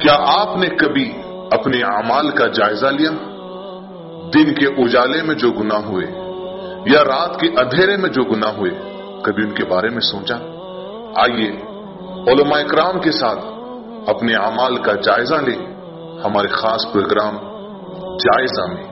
کیا آپ نے کبھی اپنے اعمال کا جائزہ لیا؟ دن کے اجالے میں جو گنا ہوئے یا رات کے اندھیرے میں جو گنا ہوئے، کبھی ان کے بارے میں سوچا؟ آئیے، علماء اکرام کے ساتھ اپنے اعمال کا جائزہ لیں، ہمارے خاص پروگرام جائزہ میں۔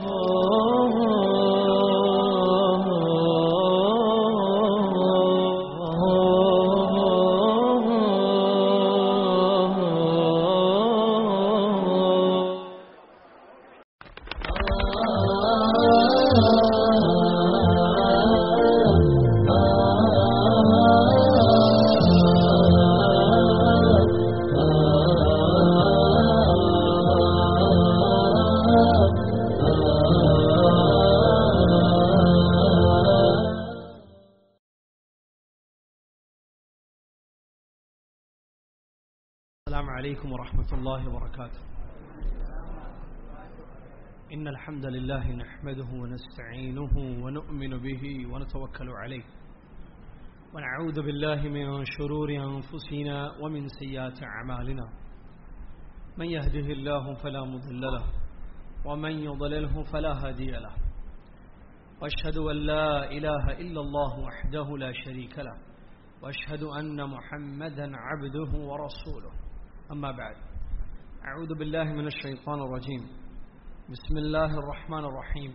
ورحمة الله وبركاته. إن الحمد لله نحمده ونستعينه ونؤمن به ونتوكل عليه. ونعوذ بالله من شرور أنفسنا ومن سيئات أعمالنا. من يهده الله فلا مضل له ومن يضلله فلا هادي له. واشهد أن لا إله إلا الله وحده لا شريك له. واشهد أن محمدا عبده ورسوله. أما بعد. أعوذ بالله من الشيطان الرجيم. بسم الله الرحمن الرحيم.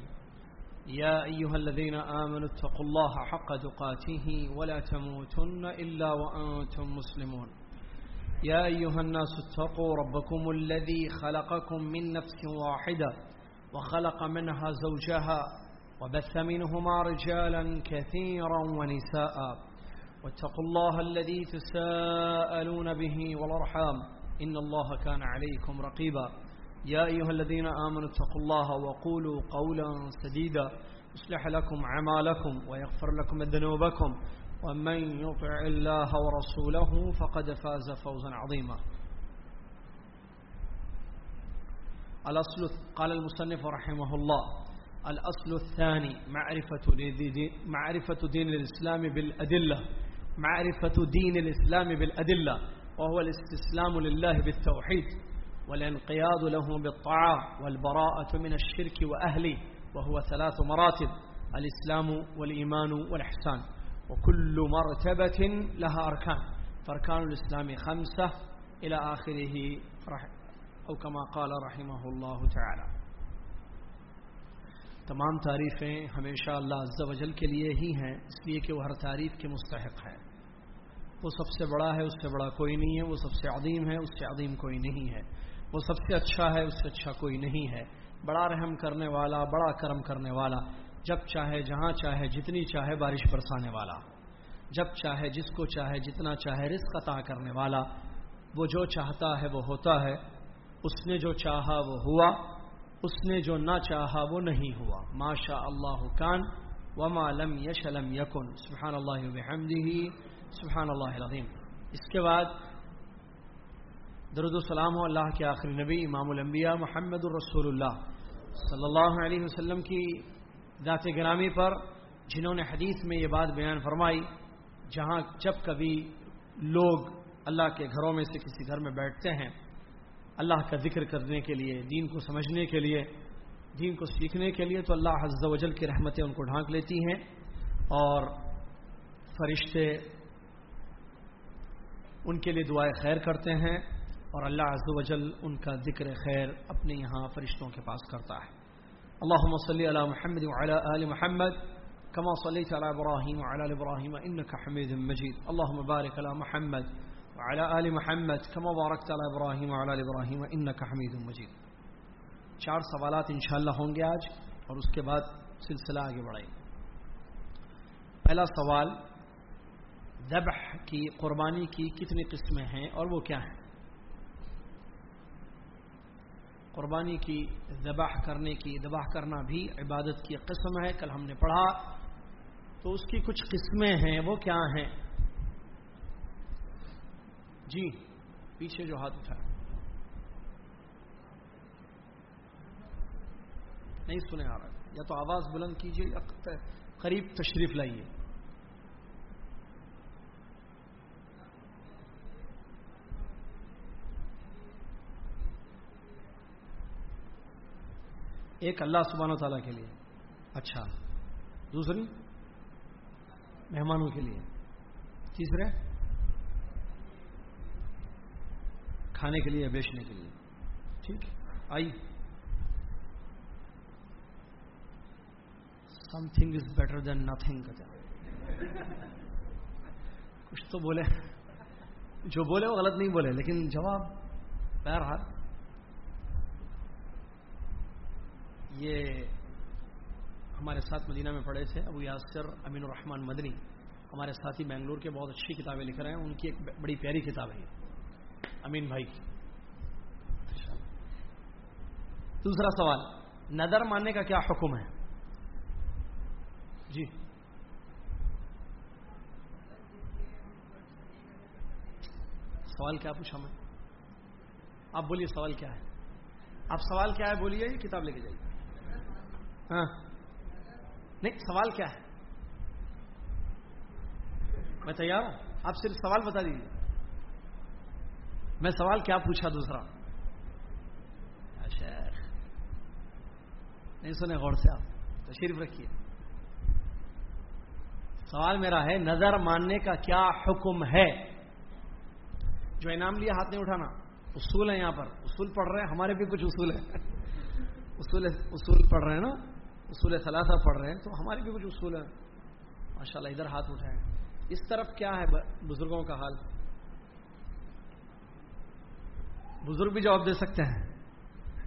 يا أيها الذين آمنوا اتقوا الله حق تقاته ولا تموتن إلا وأنتم مسلمون. يا أيها الناس اتقوا ربكم الذي خلقكم من نفس واحدة وخلق منها زوجها وبث منهما رجالا كثيرا ونساء. واتقوا الله الذي تساءلون به والأرحام. إن الله كان عليكم رقيبا. يا أيها الذين آمنوا اتقوا الله وقولوا قولا سديدا. يصلح لكم عمالكم ويغفر لكم ذنوبكم. ومن يطع الله ورسوله فقد فاز فوزا عظيما. الأصل قال المصنف رحمه الله الأصل الثاني معرفة دين, معرفة دين الإسلام بالأدلة. معرفة دين الإسلام بالأدلة. وهو الاستسلام لله بالتوحيد والانقياد له بالطاعة والبراءة من الشرك وأهله وهو ثلاث مراتب، الإسلام والإيمان والإحسان. وكل مرتبة لها أركان. فأركان الإسلام خمسة إلى آخره. أو كما قال رحمه الله تعالى. تمام تعریفیں ہمیشہ اللہ عز و جل کے لیے ہی ہیں، اس لیے کہ وہ ہر تعریف کے مستحق ہے وہ سب سے بڑا ہے، اس سے بڑا کوئی نہیں ہے، وہ سب سے عظیم ہے، اس سے عظیم کوئی نہیں ہے۔ وہ سب سے اچھا ہے، اس سے اچھا کوئی نہیں ہے۔ بڑا رحم کرنے والا، بڑا کرم کرنے والا، جب چاہے جہاں چاہے، جتنی چاہے بارش برسانے والا۔ جب چاہے جس کو چاہے، جتنا چاہے رزق عطا کرنے والا۔ وہ جو چاہتا ہے، وہ ہوتا ہے۔ اس نے جو چاہا، وہ ہوا۔ اس نے جو نہ چاہا، وہ نہیں ہوا۔ ماشا اللہ کان وما لم یشلم یکن۔ سبحان اللہ وبحمدہ۔ سبحان اللہ العظیم۔ اس کے بعد درود السلام ہو اللہ کے آخری نبی امام الانبیاء محمد الرسول اللہ صلی اللہ علیہ وسلم کی ذات گرامی پر جنہوں نے حدیث میں یہ بات بیان فرمائی، جہاں جب کبھی لوگ اللہ کے گھروں میں سے کسی گھر میں بیٹھتے ہیں، اللہ کا ذکر کرنے کے لیے، دین کو سمجھنے کے لیے، دین کو سیکھنے کے لیے تو اللہ حض و جل کی رحمتیں ان کو ڈھانک لیتی ہیں اور فرشتے ان کے لیے دعائیں خیر کرتے ہیں اور اللہ عز و جل ان کا ذکر خیر اپنے یہاں فرشتوں کے پاس کرتا ہے۔ اللہ صلی علی محمد وعلی آل محمد كما صليت على إبراهيم وعلى آل إبراهيم إنك حميد مجيد اللهم بارك على محمد وعلى آل محمد كما باركت على إبراهيم وعلى آل إبراهيم إنك حميد مجيد چار سوالات انشاءاللہ ہوں گے آج اور اس کے بعد سلسلہ آگے بڑھائیں۔ پہلا سوال ذبح کی، قربانی کی کتنی قسمیں ہیں اور وہ کیا ہیں؟ قربانی کی، ذبح کرنے کی، ذبح کرنا بھی عبادت کی قسم ہے، کل ہم نے پڑھا۔ تو اس کی کچھ قسمیں ہیں، وہ کیا ہیں؟ جی پیچھے جو ہاتھ اٹھا نہیں سنے آ رہا یا تو آواز بلند کیجیے یا قریب تشریف لائیے۔ ایک اللہ سبحانہ و تعالیٰ کے لیے۔ اچھا۔ دوسری، مہمانوں کے لیے۔ تیسرے، کھانے کے لیے، بیچنے کے لیے۔ ٹھیک۔ I something is better than nothing کچھ تو بولے۔ جو بولے وہ غلط نہیں بولے، لیکن جواب بہرحال یہ ہمارے ساتھ مدینہ میں پڑھے تھے، ابو یاسر امین الرحمان مدنی۔ ہمارے ساتھی بنگلور کے بہت اچھی کتابیں لکھ رہے ہیں، ان کی ایک بڑی پیاری کتاب ہے امین بھائی۔ کی دوسرا سوال، نظر ماننے کا کیا حکم ہے؟ جی۔ سوال کیا پوچھا میں؟ آپ بولیے سوال کیا ہے؟ آپ سوال کیا ہے بولیے کتاب لے کے جائیے۔ ہاں۔ نہیں، سوال کیا ہے؟ میں تیار ہوں۔ آپ صرف سوال بتا دیجیے میں سوال کیا پوچھا دوسرا؟ شیخ۔ نہیں سنے غور سے آپ۔ تشریف رکھیے۔ سوال میرا ہے، نظر ماننے کا کیا حکم ہے؟ جو انعام لیا، ہاتھ نہیں اٹھانا۔ اصول ہے یہاں پر۔ اصول پڑھ رہے ہیں، ہمارے بھی کچھ اصول ہے اصول اصول پڑھ رہے ہیں نا؟ اصول ثلاثہ پڑھ رہے ہیں، تو ہمارے بھی کچھ اصول ہیں۔ ماشاء اللہ ادھر ہاتھ اٹھائے اس طرف کیا ہے بزرگوں کا حال؟ بزرگ بھی جواب دے سکتے ہیں۔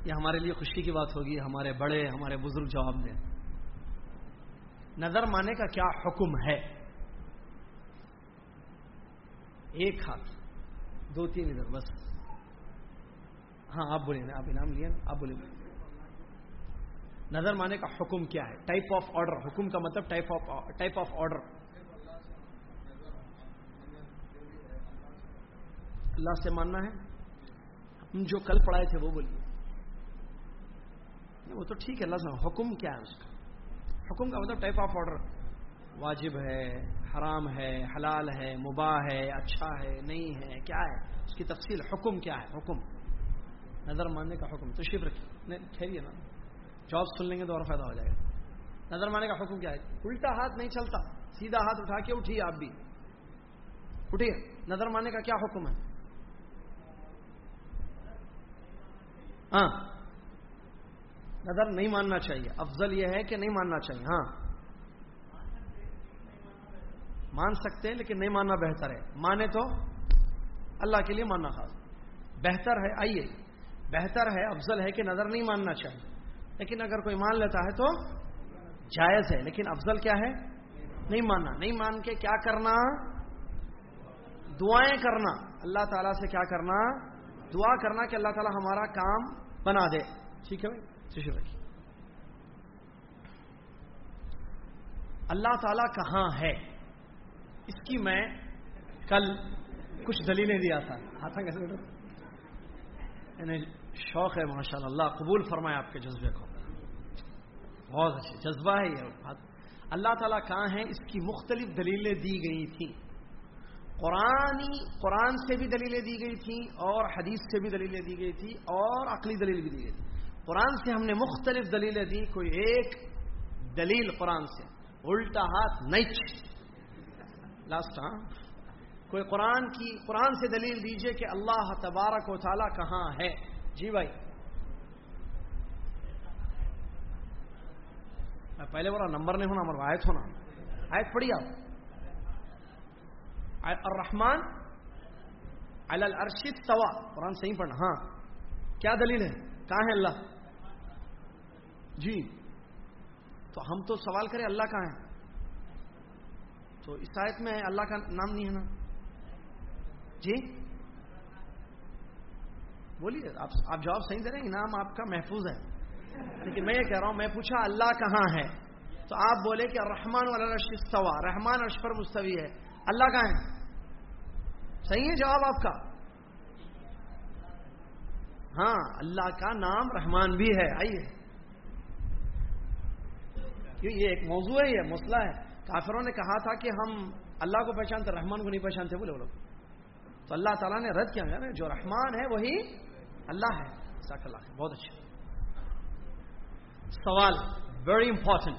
یہ ہمارے لیے خوشی کی بات ہوگی، ہمارے بڑے، ہمارے بزرگ جواب دیں۔ نظر مانے کا کیا حکم ہے؟ ایک ہاتھ، دو تین ادھر، بس۔ ہاں آپ بولیں آپ انعام لیے آپ بولیں نظر مانے کا حکم کیا ہے؟ ٹائپ آف آرڈر حکم کا مطلب type of type of order اللہ سے ماننا ہے؟ ہم جو کل پڑھائے تھے وہ بولیے۔ وہ تو ٹھیک ہے، اللہ سے حکم کیا ہے اس کا؟ حکم کا مطلب ٹائپ آف آرڈر واجب ہے، حرام ہے، حلال ہے، مباح ہے اچھا ہے، نہیں ہے، کیا ہے؟ اس کی تفصیل حکم کیا ہے؟ حکم۔ نظر ماننے کا حکم۔ تشریف رکھیے۔ ٹھہریے نا۔ جاب سن لیں گے تو اور فائدہ ہو جائے گا۔ نظر ماننے کا حکم کیا ہے؟ الٹا ہاتھ نہیں چلتا، سیدھا ہاتھ اٹھا کے اٹھیے آپ بھی۔ اٹھیے، نظر ماننے کا کیا حکم ہے؟ ہاں۔ نظر نہیں ماننا چاہیے، افضل یہ ہے کہ نہیں ماننا چاہیے ہاں۔ مان سکتے ہیں لیکن نہیں ماننا بہتر ہے۔ مانے تو اللہ کے لیے ماننا خاص۔ بہتر ہے، آئیے۔ بہتر ہے، افضل ہے کہ نظر نہیں ماننا چاہیے۔ لیکن اگر کوئی مان لیتا ہے تو جائز ہے۔ لیکن افضل کیا ہے؟ نہیں ماننا۔ نہیں مان کے کیا کرنا؟ دعائیں کرنا۔ اللہ تعالیٰ سے کیا کرنا؟ دعا کرنا کہ اللہ تعالیٰ ہمارا کام بنا دے۔ ٹھیک ہے بھائی؟ رکھیے۔ اللہ تعالیٰ کہاں ہے؟ اس کی میں کل کچھ دلیلیں دیا تھا۔ ہاتھ کیسے یعنی شوق ہے ماشاء اللہ قبول فرمائے آپ کے جذبے کو۔ بہت اچھے جذبہ ہے یہ بات۔ اللہ تعالیٰ کہاں ہے اس کی مختلف دلیلیں دی گئی تھیں۔ قرآنی قرآن سے بھی دلیلیں دی گئی تھیں اور حدیث سے بھی دلیلیں دی گئی تھی اور عقلی دلیل بھی دی گئی تھی۔ قرآن سے ہم نے مختلف دلیلیں دی، کوئی ایک دلیل قرآن سے۔ الٹا ہاتھ نہیں لاسٹ ہاں۔ کوئی قرآن کی قرآن سے دلیل دیجیے کہ اللہ تبارک و تعالیٰ کہاں ہے۔ جی بھائی میں پہلے بولا نمبر نہیں ہونا ہمارا آیت ہونا۔ آیت پڑھی آپ۔ الرحمن علی توا قرآن صحیح پڑھنا۔ ہاں۔ کیا دلیل ہے؟ کہاں ہے اللہ؟ جی۔ تو ہم تو سوال کریں اللہ کہاں ہے؟ تو اس آیت میں اللہ کا نام نہیں ہے نا۔ جی۔ بولیے آپ جواب صحیح دے رہے ہیں، انعام آپ کا محفوظ ہے۔ لیکن میں یہ کہہ رہا ہوں، میں پوچھا اللہ کہاں ہے؟ تو آپ بولے کہ رحمان والا رشتوا رحمان اشفر مستوی ہے۔ اللہ کہاں ہے؟ صحیح ہے جواب آپ کا؟ ہاں اللہ کا نام رحمان بھی ہے، آئیے۔ یہ ایک موضوع ہے، یہ مسئلہ ہے۔ کافروں نے کہا تھا کہ ہم اللہ کو پہچانتے، رحمان کو نہیں پہچانتے، بولے وہ لوگ۔ تو اللہ تعالیٰ نے رد کیا، جو رحمان ہے وہی اللہ ہے۔ اللہ بہت اچھا۔ سوال ویری امپورٹنٹ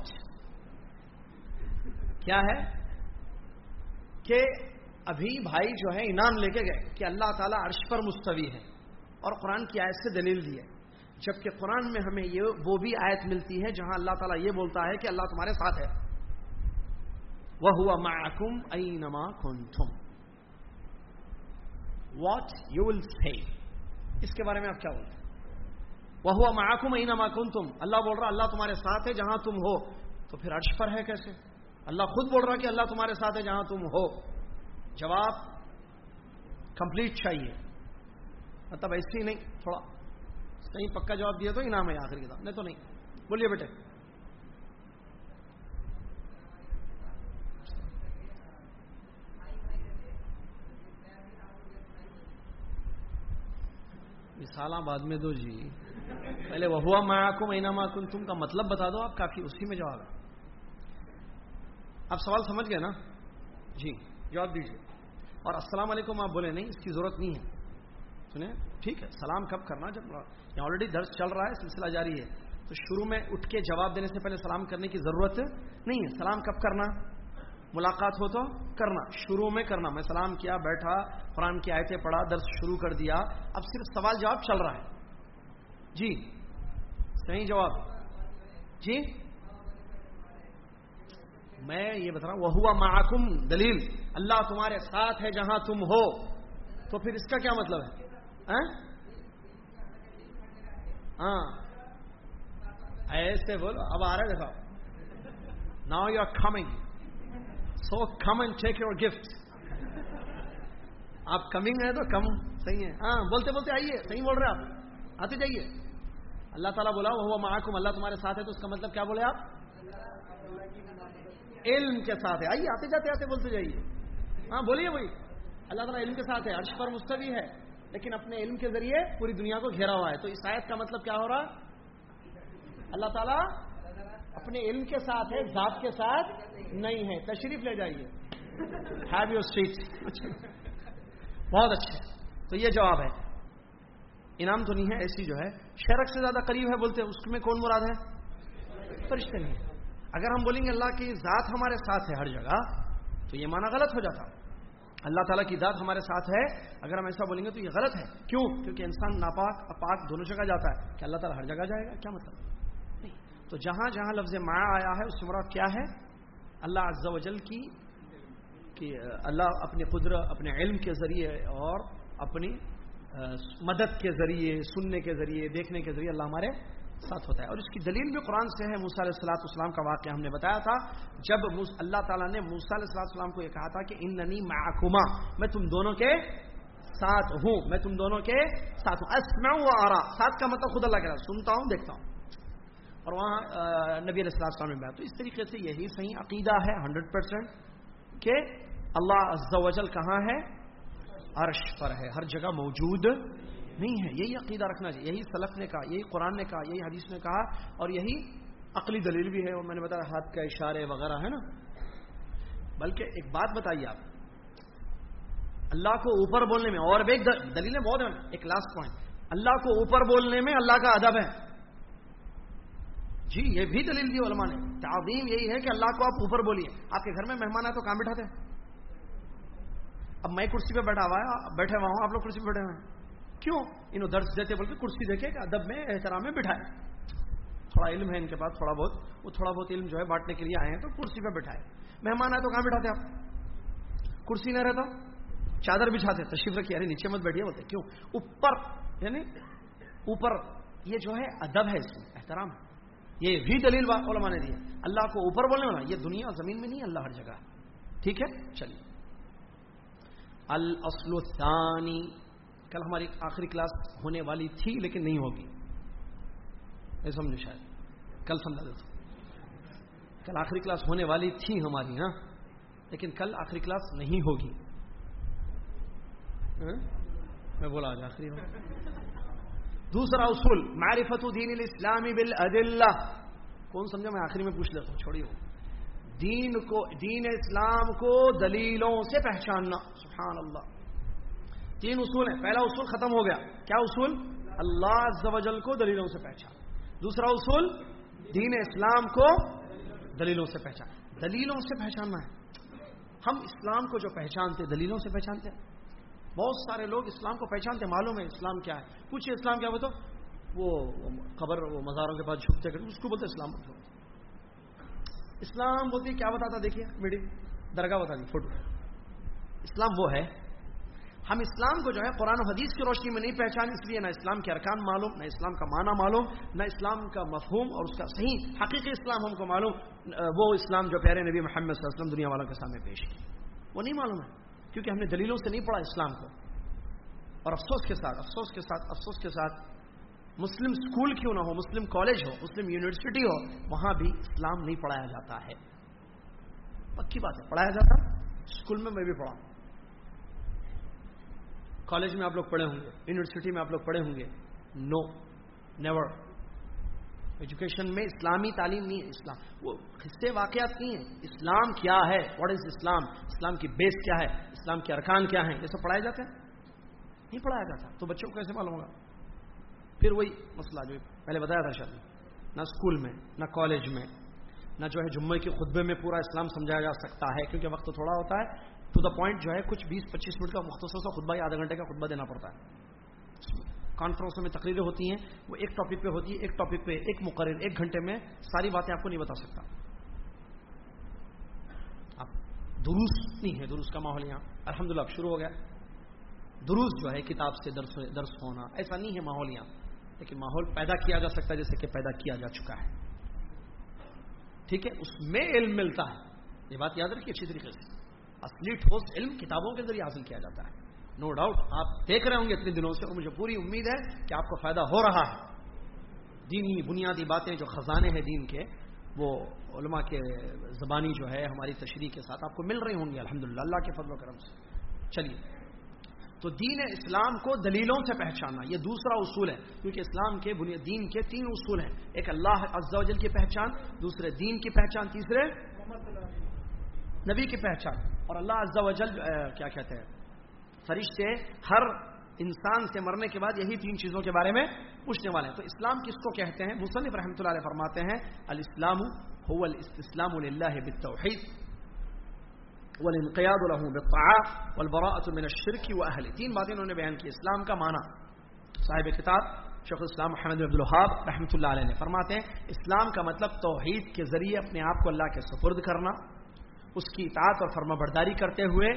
کیا ہے؟ کہ ابھی بھائی جو ہے انعام لے کے گئے کہ اللہ تعالیٰ عرش پر مستوی ہے اور قرآن کی آیت سے دلیل دی ہے۔ جبکہ قرآن میں ہمیں یہ وہ بھی آیت ملتی ہے جہاں اللہ تعالیٰ یہ بولتا ہے کہ اللہ تمہارے ساتھ ہے۔ وہ ہوا معکم اینما کنتم واٹ یو ول سی اس کے بارے میں آپ کیا بولتے ہیں؟ وہ ہوا معکم اینما کنتم. اللہ بول رہا اللہ تمہارے ساتھ ہے جہاں تم ہو. تو پھر عرش پر ہے کیسے؟ اللہ خود بول رہا کہ اللہ تمہارے ساتھ ہے جہاں تم ہو. جواب کمپلیٹ چاہیے. مطلب ایسے ہی نہیں، تھوڑا صحیح پکا جواب دیا تو انعام ہے آخری کتاب. نہیں تو نہیں. بولیے بیٹے. مثال بعد میں دو جی. پہلے وہ ہوا میں کو مہینہ کن تم کا مطلب بتا دو، آپ کافی اسی میں جواب ہے آپ سوال سمجھ گئے نا؟ جی جواب دیجیے اور السلام علیکم، آپ بولے نہیں، اس کی ضرورت نہیں ہے۔ سنیں؟ ٹھیک ہے، سلام کب کرنا؟ جب یہ آلریڈی درس چل رہا ہے، سلسلہ جاری ہے۔ تو شروع میں اٹھ کے جواب دینے سے پہلے سلام کرنے کی ضرورت نہیں ہے۔ سلام کب کرنا؟ ملاقات ہو تو کرنا، شروع میں کرنا۔ میں سلام کیا، بیٹھا، قرآن کی آیتیں پڑھا، درس شروع کر دیا۔ اب صرف سوال جواب چل رہا ہے۔ جی صحیح جواب۔ جی؟ میں یہ بتا رہا ہوں وہ ہوا محکم دلیل۔ اللہ تمہارے ساتھ ہے جہاں تم ہو۔ تو پھر اس کا کیا مطلب ہے؟ ہاں, ہاں۔ ایسے بولو اب آ رہا ہے دیکھو۔ Now you are coming so come and take your gift آپ کمنگ ہے تو کم صحیح ہے ہاں بولتے بولتے آئیے صحیح بول رہے آپ۔ آتے جائیے۔ اللہ تعالیٰ بولا وہ محکم اللہ تمہارے ساتھ ہے، تو اس کا مطلب کیا بولے آپ؟ علم کے ساتھ ہے۔ آئیے، آتے جاتے، آتے بولتے جائیے۔ ہاں بولیے بھائی اللہ تعالیٰ علم کے ساتھ ہے، عرش پر مستوی ہے، لیکن اپنے علم کے ذریعے پوری دنیا کو گھیرا ہوا ہے۔ تو اس آیت کا مطلب کیا ہو رہا؟ اللہ تعالیٰ اپنے علم کے ساتھ ہے، ذات کے ساتھ نہیں ہے۔ تشریف لے جائیے۔ ہیو یور سیٹ بہت اچھے۔ تو یہ جواب ہے۔ انعام تو نہیں ہے، ایسی جو ہے، شرک سے زیادہ قریب ہے، بولتے اس میں کون مراد ہے؟ فرشتے نہیں اگر ہم بولیں گے اللہ کی ذات ہمارے ساتھ ہے ہر جگہ، تو یہ مانا غلط ہو جاتا۔ اللہ تعالیٰ کی ذات ہمارے ساتھ ہے، اگر ہم ایسا بولیں گے تو یہ غلط ہے۔ کیوں؟ کیونکہ انسان ناپاک، اپاک دونوں جگہ جاتا ہے۔ کہ اللہ تعالیٰ ہر جگہ جائے گا؟ کیا مطلب؟ نہیں۔ تو جہاں جہاں لفظ مایا آیا ہے، اس سے مراد کیا ہے؟ اللہ عز و جل کی، کہ اللہ اپنے قدرت، اپنے علم کے ذریعے اور اپنی مدد کے ذریعے، سننے کے ذریعے، دیکھنے کے ذریعے اللہ ہمارے ساتھ ہوتا ہے۔ اور اس کی دلیل بھی قرآن سے ہے، موسیٰ علیہ السلاۃ السلام کا واقعہ ہم نے بتایا تھا۔ جب اللہ تعالیٰ نے موسیٰ علیہ السلام السلام کو یہ کہا تھا کہ ان ننی محکمہ میں تم دونوں کے ساتھ ہوں، میں تم دونوں کے ساتھ ہوں۔ اسمع و آرا، ساتھ کا مطلب خود اللہ کہہ رہا سنتا ہوں، دیکھتا ہوں۔ اور وہاں نبی علیہ السلام السلام میں تو اس طریقے سے یہی صحیح عقیدہ ہے ہنڈریڈ پرسینٹ کہ اللہ عز و جل کہاں ہے؟ عرش پر ہے، ہر جگہ موجود نہیں ہے۔ یہی عقیدہ رکھنا چاہیے، یہی سلف نے کہا، یہی قرآن نے کہا، یہی حدیث نے کہا، اور یہی عقلی دلیل بھی ہے۔ اور میں نے بتایا، ہاتھ کا اشارے وغیرہ، ہے نا؟ بلکہ ایک بات بتائیے آپ۔ اللہ کو اوپر بولنے میں، اور ایک دلیلیں بہت ہیں۔ ایک لاسٹ پوائنٹ اللہ کو اوپر بولنے میں اللہ کا ادب ہے۔ جی یہ بھی دلیل دی علماء نے۔ تعظیم یہی ہے کہ اللہ کو آپ اوپر بولیے۔ آپ کے گھر میں مہمان آئے تو کہاں بٹھاتے اب میں کرسی پہ بیٹھا ہوا ہے بیٹھے ہوا ہوں، آپ لوگ کرسی پہ بیٹھے ہوئے ہیں۔ کیوں؟ انہوں درس دیتے بول کے کرسی دیکھے کہ ادب میں، احترام میں بٹھائے۔ تھوڑا علم ہے ان کے پاس، تھوڑا بہت۔ وہ تھوڑا بہت علم جو ہے بانٹنے کے لیے آئے ہیں، تو کرسی پہ بٹھائے۔ مہمان آئے تو کہاں بٹھاتے آپ؟ کرسی نہ رہتا، چادر بچھاتے، تشریف رکھیے، ارے نیچے مت بیٹھیے، بولتے، کیوں؟ اوپر یعنی اوپر، یہ جو ہے ادب ہے اس میں، احترام یہ بھی دلیل علماء نے دیا اللہ کو اوپر بولنے والا، یہ دنیا زمین میں نہیں اللہ ہر جگہ ٹھیک ہے؟ چلیے۔ الاصل الثانی کل ہماری آخری کلاس ہونے والی تھی لیکن نہیں ہوگی۔ میں شاید۔ کل سمجھا دیتا کل آخری کلاس ہونے والی تھی ہماری ہاں؟ لیکن کل آخری کلاس نہیں ہوگی۔ ہاں؟ میں بولا آج آخری ہوں۔ دوسرا اصول، معرفت دین الاسلامی بالعدلہ کون سمجھا؟ میں آخری میں پوچھ لیتا ہوں چھوڑی ہوں دین کو، دین اسلام کو دلیلوں سے پہچاننا۔ سبحان اللہ تین اصول ہیں۔ پہلا اصول ختم ہو گیا۔ کیا اصول؟ اللہ عز و جل کو دلیلوں سے پہچان۔ دوسرا اصول، دین اسلام کو دلیلوں سے پہچان۔ دلیلوں سے پہچاننا ہے۔ ہم اسلام کو جو پہچانتے، دلیلوں سے پہچانتے۔ ہیں بہت سارے لوگ اسلام کو پہچانتے، معلوم ہے اسلام کیا ہے۔ پوچھئے اسلام کیا بتاؤ وہ خبر، وہ مزاروں کے پاس جھکتے کرتے، اس کو بولتے اسلام۔ اسلام بولتی کیا بتاتا دیکھیے میڈیم درگاہ بتا دی فوٹو۔ اسلام وہ ہے، ہم اسلام کو جو ہے، قرآن و حدیث کی روشنی میں نہیں پہچان، اس لیے نہ اسلام کے ارکان معلوم، نہ اسلام کا معنی معلوم، نہ اسلام کا مفہوم اور اس کا صحیح حقیقی اسلام ہم کو معلوم۔ وہ اسلام جو پیارے نبی محمد صلی اللہ علیہ وسلم دنیا والوں کے سامنے پیش کی وہ نہیں معلوم ہے، کیونکہ ہم نے دلیلوں سے نہیں پڑھا اسلام کو۔ اور افسوس کے ساتھ، افسوس کے ساتھ، افسوس کے ساتھ مسلم اسکول کیوں نہ ہو، مسلم کالج ہو، مسلم یونیورسٹی ہو، وہاں بھی اسلام نہیں پڑھایا جاتا ہے۔ پکی بات ہے، پڑھایا جاتا اسکول میں میں بھی پڑھا۔ کالج میں آپ لوگ پڑھے ہوں گے، یونیورسٹی میں آپ لوگ پڑھے ہوں گے۔ نو، نیور۔ ایجوکیشن میں اسلامی تعلیم نہیں ہے، اسلام۔ وہ حصے واقعات نہیں ہیں۔ اسلام کیا ہے؟ واٹ از اسلام اسلام کی بیس کیا ہے؟ اسلام کے ارکان کیا ہیں؟ یہ سب پڑھائے جاتے ہیں؟ نہیں پڑھایا جاتا، تو بچوں کو کیسے معلوم ہوگا؟ پھر وہی مسئلہ جو پہلے بتایا تھا شاید جی، نہ اسکول میں، نہ کالج میں، نہ جو ہے جمعے کے خطبے میں پورا اسلام سمجھایا جا سکتا ہے، کیونکہ وقت تھوڑا ہوتا ہے۔ ٹو دا پوائنٹ جو ہے کچھ بیس، پچیس منٹ کا مختصر سا خطبہ یا آدھا گھنٹے کا خطبہ دینا پڑتا ہے۔ کانفرنسوں میں تقریریں ہوتی ہیں، وہ ایک ٹاپک پہ ہوتی ہے ایک ٹاپک پہ، ایک مقرر، ایک گھنٹے میں ساری باتیں آپ کو نہیں بتا سکتا۔ آپ درست نہیں ہے درست کا ماحول یہاں۔ الحمد للہ شروع ہو گیا۔ درست جو ہے، کتاب سے درس درس ہونا، ایسا نہیں ہے ماحول یہاں۔ لیکن ماحول پیدا کیا جا سکتا ہے جیسے کہ پیدا کیا جا چکا ہے۔ ٹھیک ہے؟ اس میں علم ملتا ہے۔ یہ بات یاد رکھیے اچھی طریقے سے۔ اصلی ٹھوس علم کتابوں کے ذریعے حاصل کیا جاتا ہے۔ نو ڈاؤٹ آپ دیکھ رہے ہوں گے اتنے دنوں سے اور مجھے پوری امید ہے کہ آپ کو فائدہ ہو رہا ہے۔ دینی بنیادی باتیں جو خزانے ہیں دین کے، وہ علماء کے زبانی جو ہے، ہماری تشریح کے ساتھ آپ کو مل رہی ہوں گی۔ الحمد اللہ کے فضل و کرم سے۔ چلیے۔ تو دین اسلام کو دلیلوں سے پہچاننا یہ دوسرا اصول ہے، کیونکہ اسلام کے بنیاد، دین کے تین اصول ہیں، ایک اللہ عز و جل کی پہچان، دوسرے دین کی پہچان، تیسرے نبی کی پہچان۔ اور اللہ عز و جل کیا کہتے ہیں؟ فرشتے ہر انسان سے مرنے کے بعد یہی تین چیزوں کے بارے میں پوچھنے والے ہیں۔ تو اسلام کس کو کہتے ہیں؟ مصنف رحمۃ اللہ علیہ فرماتے ہیں، الاسلام هو الاستسلام لله بالتوحید۔ والانقیاد له بالطاعه والبراءه من الشرك واهله تین باتیں انہوں نے بیان کی اسلام کا معنی. صاحب کتاب شیخ الاسلام محمد عبد الوهاب رحمۃ اللہ علیہ نے فرماتے ہیں، اسلام کا مطلب توحید کے ذریعے اپنے آپ کو اللہ کے سپرد کرنا، اس کی اطاعت اور فرما برداری کرتے ہوئے،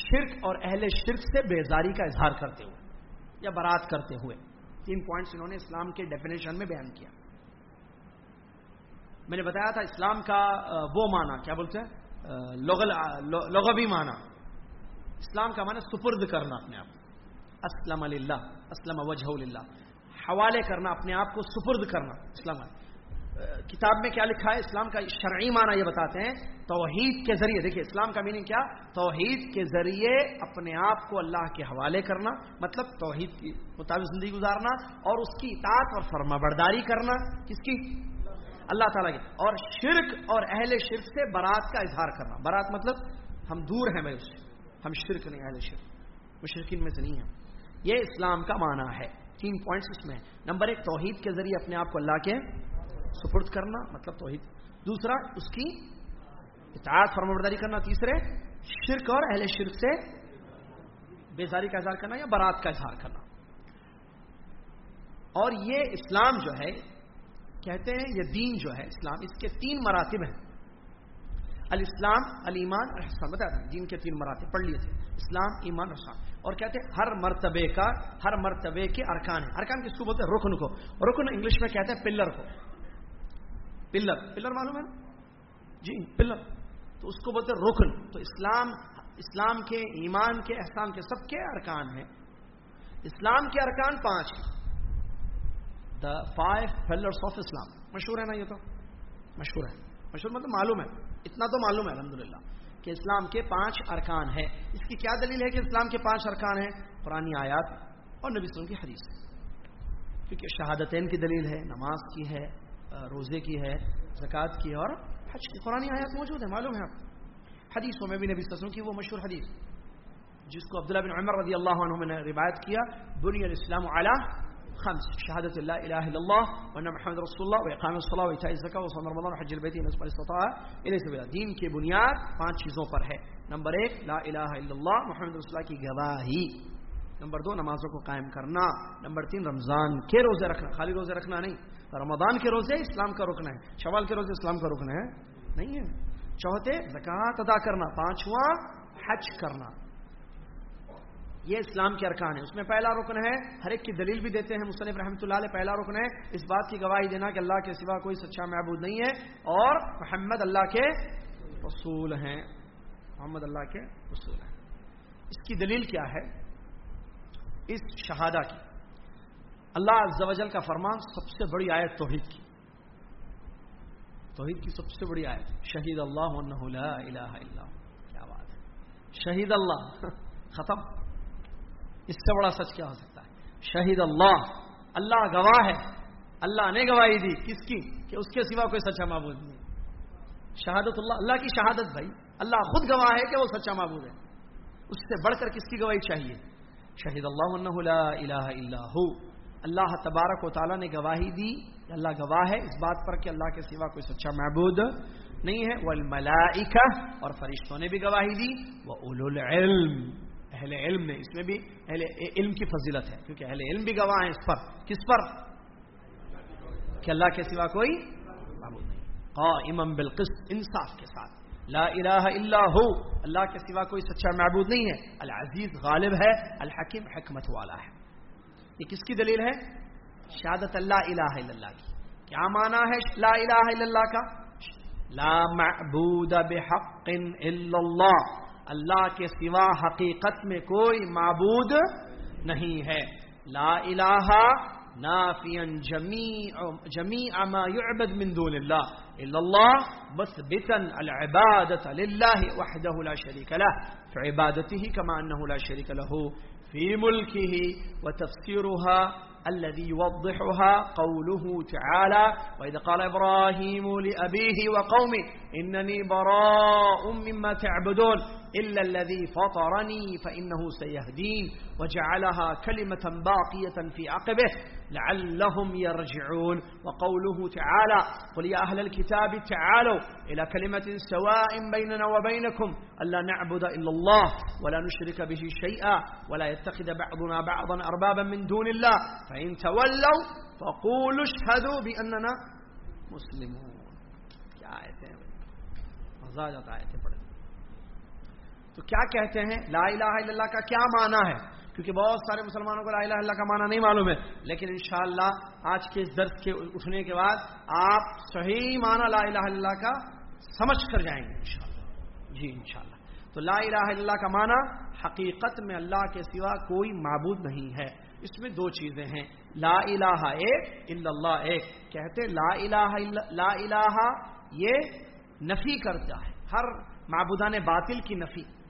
شرک اور اہل شرک سے بیزاری کا اظہار کرتے ہوئے یا برات کرتے ہوئے. تین پوائنٹس انہوں نے اسلام کے ڈیفینیشن میں بیان کیا. میں نے بتایا تھا اسلام کا وہ معنی، کیا بولتے ہیں؟ لغبی معنی۔ اسلام کا معنی سپرد کرنا اپنے آپ اسلم اللہ اسلم وجہ اللہ حوالے کرنا اپنے آپ کو، سپرد کرنا۔ اسلام کتاب میں کیا لکھا ہے؟ اسلام کا شرعی معنی یہ بتاتے ہیں، توحید کے ذریعے۔ دیکھیے، اسلام کا میننگ کیا؟ توحید کے ذریعے اپنے آپ کو اللہ کے حوالے کرنا مطلب توحید کی مطابق زندگی گزارنا اور اس کی اطاعت اور فرما برداری کرنا۔ کس کی؟ اللہ تعالیٰ کی۔ اور شرک اور اہل شرک سے برات کا اظہار کرنا۔ برات مطلب ہم دور ہیں میں اس سے۔ ہم شرک نہیں، اہل شرک۔ مشرقین میں سے نہیں ہیں۔ یہ اسلام کا معنی ہے۔ تین پوائنٹس اس میں۔ نمبر ایک، توحید کے ذریعے اپنے آپ کو اللہ کے سپرد کرنا مطلب توحید۔ دوسرا، اس کی اطاعت فرمبرداری کرنا۔ تیسرے، شرک اور اہل شرک سے بیزاری کا اظہار کرنا یا برات کا اظہار کرنا۔ اور یہ اسلام جو ہے کہتے ہیں یہ دین جو ہے اسلام، اس کے تین مراتب ہیں۔ الاسلام المان اور بتا دیں دین کے تین مراتب، پڑھ لیے تھے اسلام، ایمان احسان۔ اور کہتے ہیں ہر مرتبے کا، ہر مرتبے کے ارکان ہیں۔ ارکان کس کو بولتے ہیں؟ رکن کو۔ رکن انگلش میں کہتے ہیں پلر کو۔ پلر پلر معلوم ہے؟ جی پلر۔ تو اس کو بولتے ہیں رکن۔ تو اسلام اسلام کے، ایمان کے، احسان کے سب کے ارکان ہیں۔ اسلام کے ارکان پانچ the five pillars of Islam مشہور ہے نا یہ تو؟ مشہور ہے. مشہور مطلب معلوم ہے. اتنا تو معلوم ہے، الحمدللہ، کہ اسلام کے پانچ ارکان ہے اس کی کیا دلیل ہے کہ اسلام کے پانچ ارکان ہیں؟ پرانی آیات اور نبی وسلم کی حدیث. کیونکہ شہادتین کی دلیل ہے، نماز کی ہے روزے کی ہے، زکوٰۃ کی ہے اور حج کی. قرآن آیات موجود ہے معلوم ہے آپ. حدیثوں میں بھی نبی وسلم کی وہ مشہور حدیث، جس کو عبداللہ بن عمر رضی اللہ عنہ نے روایت کیا، بنی الاسلام علی خمس شهادة لا إله إلا الله وأن محمد رسول الله وإقام الصلاة وإيتاء الزكاة وصوم رمضان وحج البيت إن اسم استطاع إلى سبيل دین کی بنیاد پانچ چیزوں پر ہے. نمبر ایک، لا الہ الا اللہ محمد رسول اللہ کی گواہی. نمبر دو، نمازوں کو قائم کرنا. نمبر تین، رمضان کے روزے رکھنا. خالی روزے رکھنا نہیں. رمضان کے روزے اسلام کا رکن ہے. شوال کے روزے اسلام کا رکن ہے؟ نہیں ہے. چوتھے، زکوٰۃ ادا کرنا. پانچواں، حج کرنا. یہ اسلام کے ارکان ہے اس میں پہلا رکن ہے، ہر ایک کی دلیل بھی دیتے ہیں۔ مصنف رحمۃ اللہ علیہ پہلا رکن ہے۔ اس بات کی گواہی دینا کہ اللہ کے سوا کوئی سچا معبود نہیں ہے اور محمد اللہ کے رسول ہیں۔ محمد اللہ کے رسول ہیں۔ اس کی دلیل کیا ہے؟ اس شہادہ کی۔ اللہ عز و جل کا فرمان سب سے بڑی آیت توحید کی۔ توحید کی سب سے بڑی آیت۔ شہید اللہ لا الہ الا کیا بات ہے؟ شہید اللہ۔ ختم۔ اس سے بڑا سچ کیا ہو سکتا ہے؟ شہید اللہ اللہ گواہ ہے، اللہ نے گواہی دی۔ کس کی؟ کہ اس کے سوا کوئی سچا معبود نہیں شہادت اللہ اللہ کی شہادت بھائی، اللہ خود گواہ ہے کہ وہ سچا معبود ہے۔ اس سے بڑھ کر کس کی گواہی چاہیے؟ شہید اللہ لا الہ الا ہو۔ اللہ تبارک و تعالیٰ نے گواہی دی اللہ گواہ ہے، اس بات پر کہ اللہ کے سوا کوئی سچا معبود نہیں ہے۔ وہ اور فرشتوں نے بھی گواہی دی۔ وہ العلم۔ اہل علم نے اس میں بھی اہل علم کی فضیلت ہے، کیونکہ اہل علم بھی گواہ ہیں اس پر۔ کس پر؟ کہ اللہ کے سوا کوئی معبود نہیں۔ قائم بالقسط، انصاف کے ساتھ۔ لا الہ الا ہو اللہ کے سوا کوئی سچا معبود نہیں ہے۔ العزیز غالب ہے، الحکیم حکمت والا ہے۔ یہ کس کی دلیل ہے؟ شہادت اللہ الہ الا اللہ کی۔ کیا معنی ہے لا الہ الا اللہ کا؟ لا معبود بحق الا اللہ۔ اللہ کے سوا حقیقت میں کوئی معبود نہیں ہے۔ لا الہ نافیا جميع ما يعبد من دون الله الا الله مثبتا العباده لله وحده لا شريك له في عبادته كما انه لا شريك له في ملكه وتفسيرها الذي يوضحها قوله تعالى وإذا قال إبراهيم لأبيه وقومه إنني براء مما تعبدون إلا الذي فطرني فإنه سيهدين وجعلها كلمة باقية في عقبه لعلهم يرجعون. وقوله تعالى قل يا أهل الكتاب تعالوا إلى كلمة سواء بيننا وبينكم ألا نعبد إلا الله ولا نشرك به شيئا ولا يتخذ بعضنا بعضا أربابا من دون الله. فإن تولوا فقولوا اشهدوا بأننا مسلمون. کیا آیتیں مزہ جاتا آیتیں پڑھیں تو کیا کہتے ہیں؟ لا الہ الا اللہ کا کیا معنی ہے؟ کیونکہ بہت سارے مسلمانوں کو لا الہ اللہ کا معنی نہیں معلوم ہے۔ لیکن انشاءاللہ آج کے اس درد کے اٹھنے کے بعد آپ صحیح معنی لا الہ اللہ کا سمجھ کر جائیں گے انشاءاللہ۔ جی انشاءاللہ۔ تو لا الہ اللہ کا معنی حقیقت میں اللہ کے سوا کوئی معبود نہیں ہے۔ اس میں دو چیزیں ہیں۔ لا الہ ایک، الا اللہ ایک۔ کہتے لا الہ لا الہ یہ نفی کرتا ہے۔ ہر معبودان باطل کی نفی۔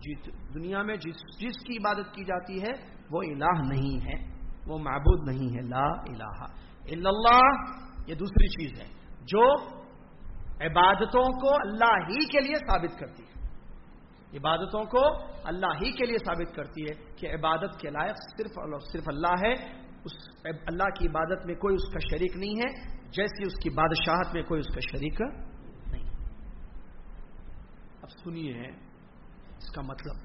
جس دنیا میں جس جس کی عبادت کی جاتی ہے، وہ الہ نہیں ہے، وہ معبود نہیں ہے، لا الہ الا اللہ، یہ دوسری چیز ہے، جو عبادتوں کو اللہ ہی کے لیے ثابت کرتی ہے۔ عبادتوں کو اللہ ہی کے لیے ثابت کرتی ہے کہ عبادت کے لائق صرف صرف اللہ ہے۔ اس اللہ کی عبادت میں کوئی اس کا شریک نہیں ہے، جیسی اس کی بادشاہت میں کوئی اس کا شریک نہیں۔ اب سنیے اس کا مطلب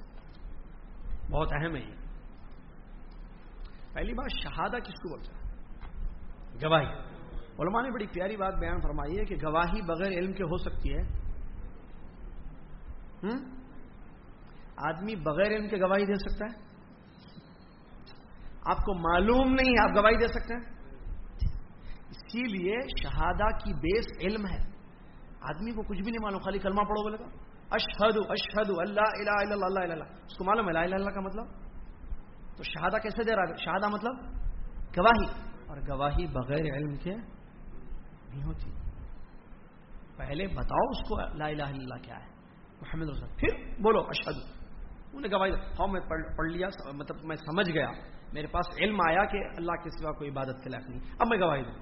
بہت اہم ہے یہ۔ پہلی بات شہادہ کس کو بولتا ہے؟ گواہی۔ علماء نے بڑی پیاری بات بیان فرمائی ہے کہ گواہی بغیر علم کے ہو سکتی ہے۔ آدمی بغیر علم کے گواہی دے سکتا ہے؟ آپ کو معلوم نہیں آپ گواہی دے سکتے ہیں؟ اسی لیے شہادہ کی بیس علم ہے۔ آدمی کو کچھ بھی نہیں معلوم، خالی کلمہ پڑھو بولے گا اشہد اشہد اللہ الہ الا اللہ اللہ اس کو معلوم ہے لا الہ اللہ کا مطلب؟ تو شہادہ کیسے دے رہا ہے؟ شہادہ مطلب گواہی۔ اور گواہی بغیر علم کے نہیں ہوتی۔ پہلے بتاؤ اس کو لا الہ الا اللہ کیا ہے۔ محمد رسول پھر بولو اشہد انہیں گواہی ہاں میں پڑھ لیا مطلب میں سمجھ گیا۔ میرے پاس علم آیا کہ اللہ کے سوا کوئی عبادت کے لائق نہیں۔ اب میں گواہی دوں۔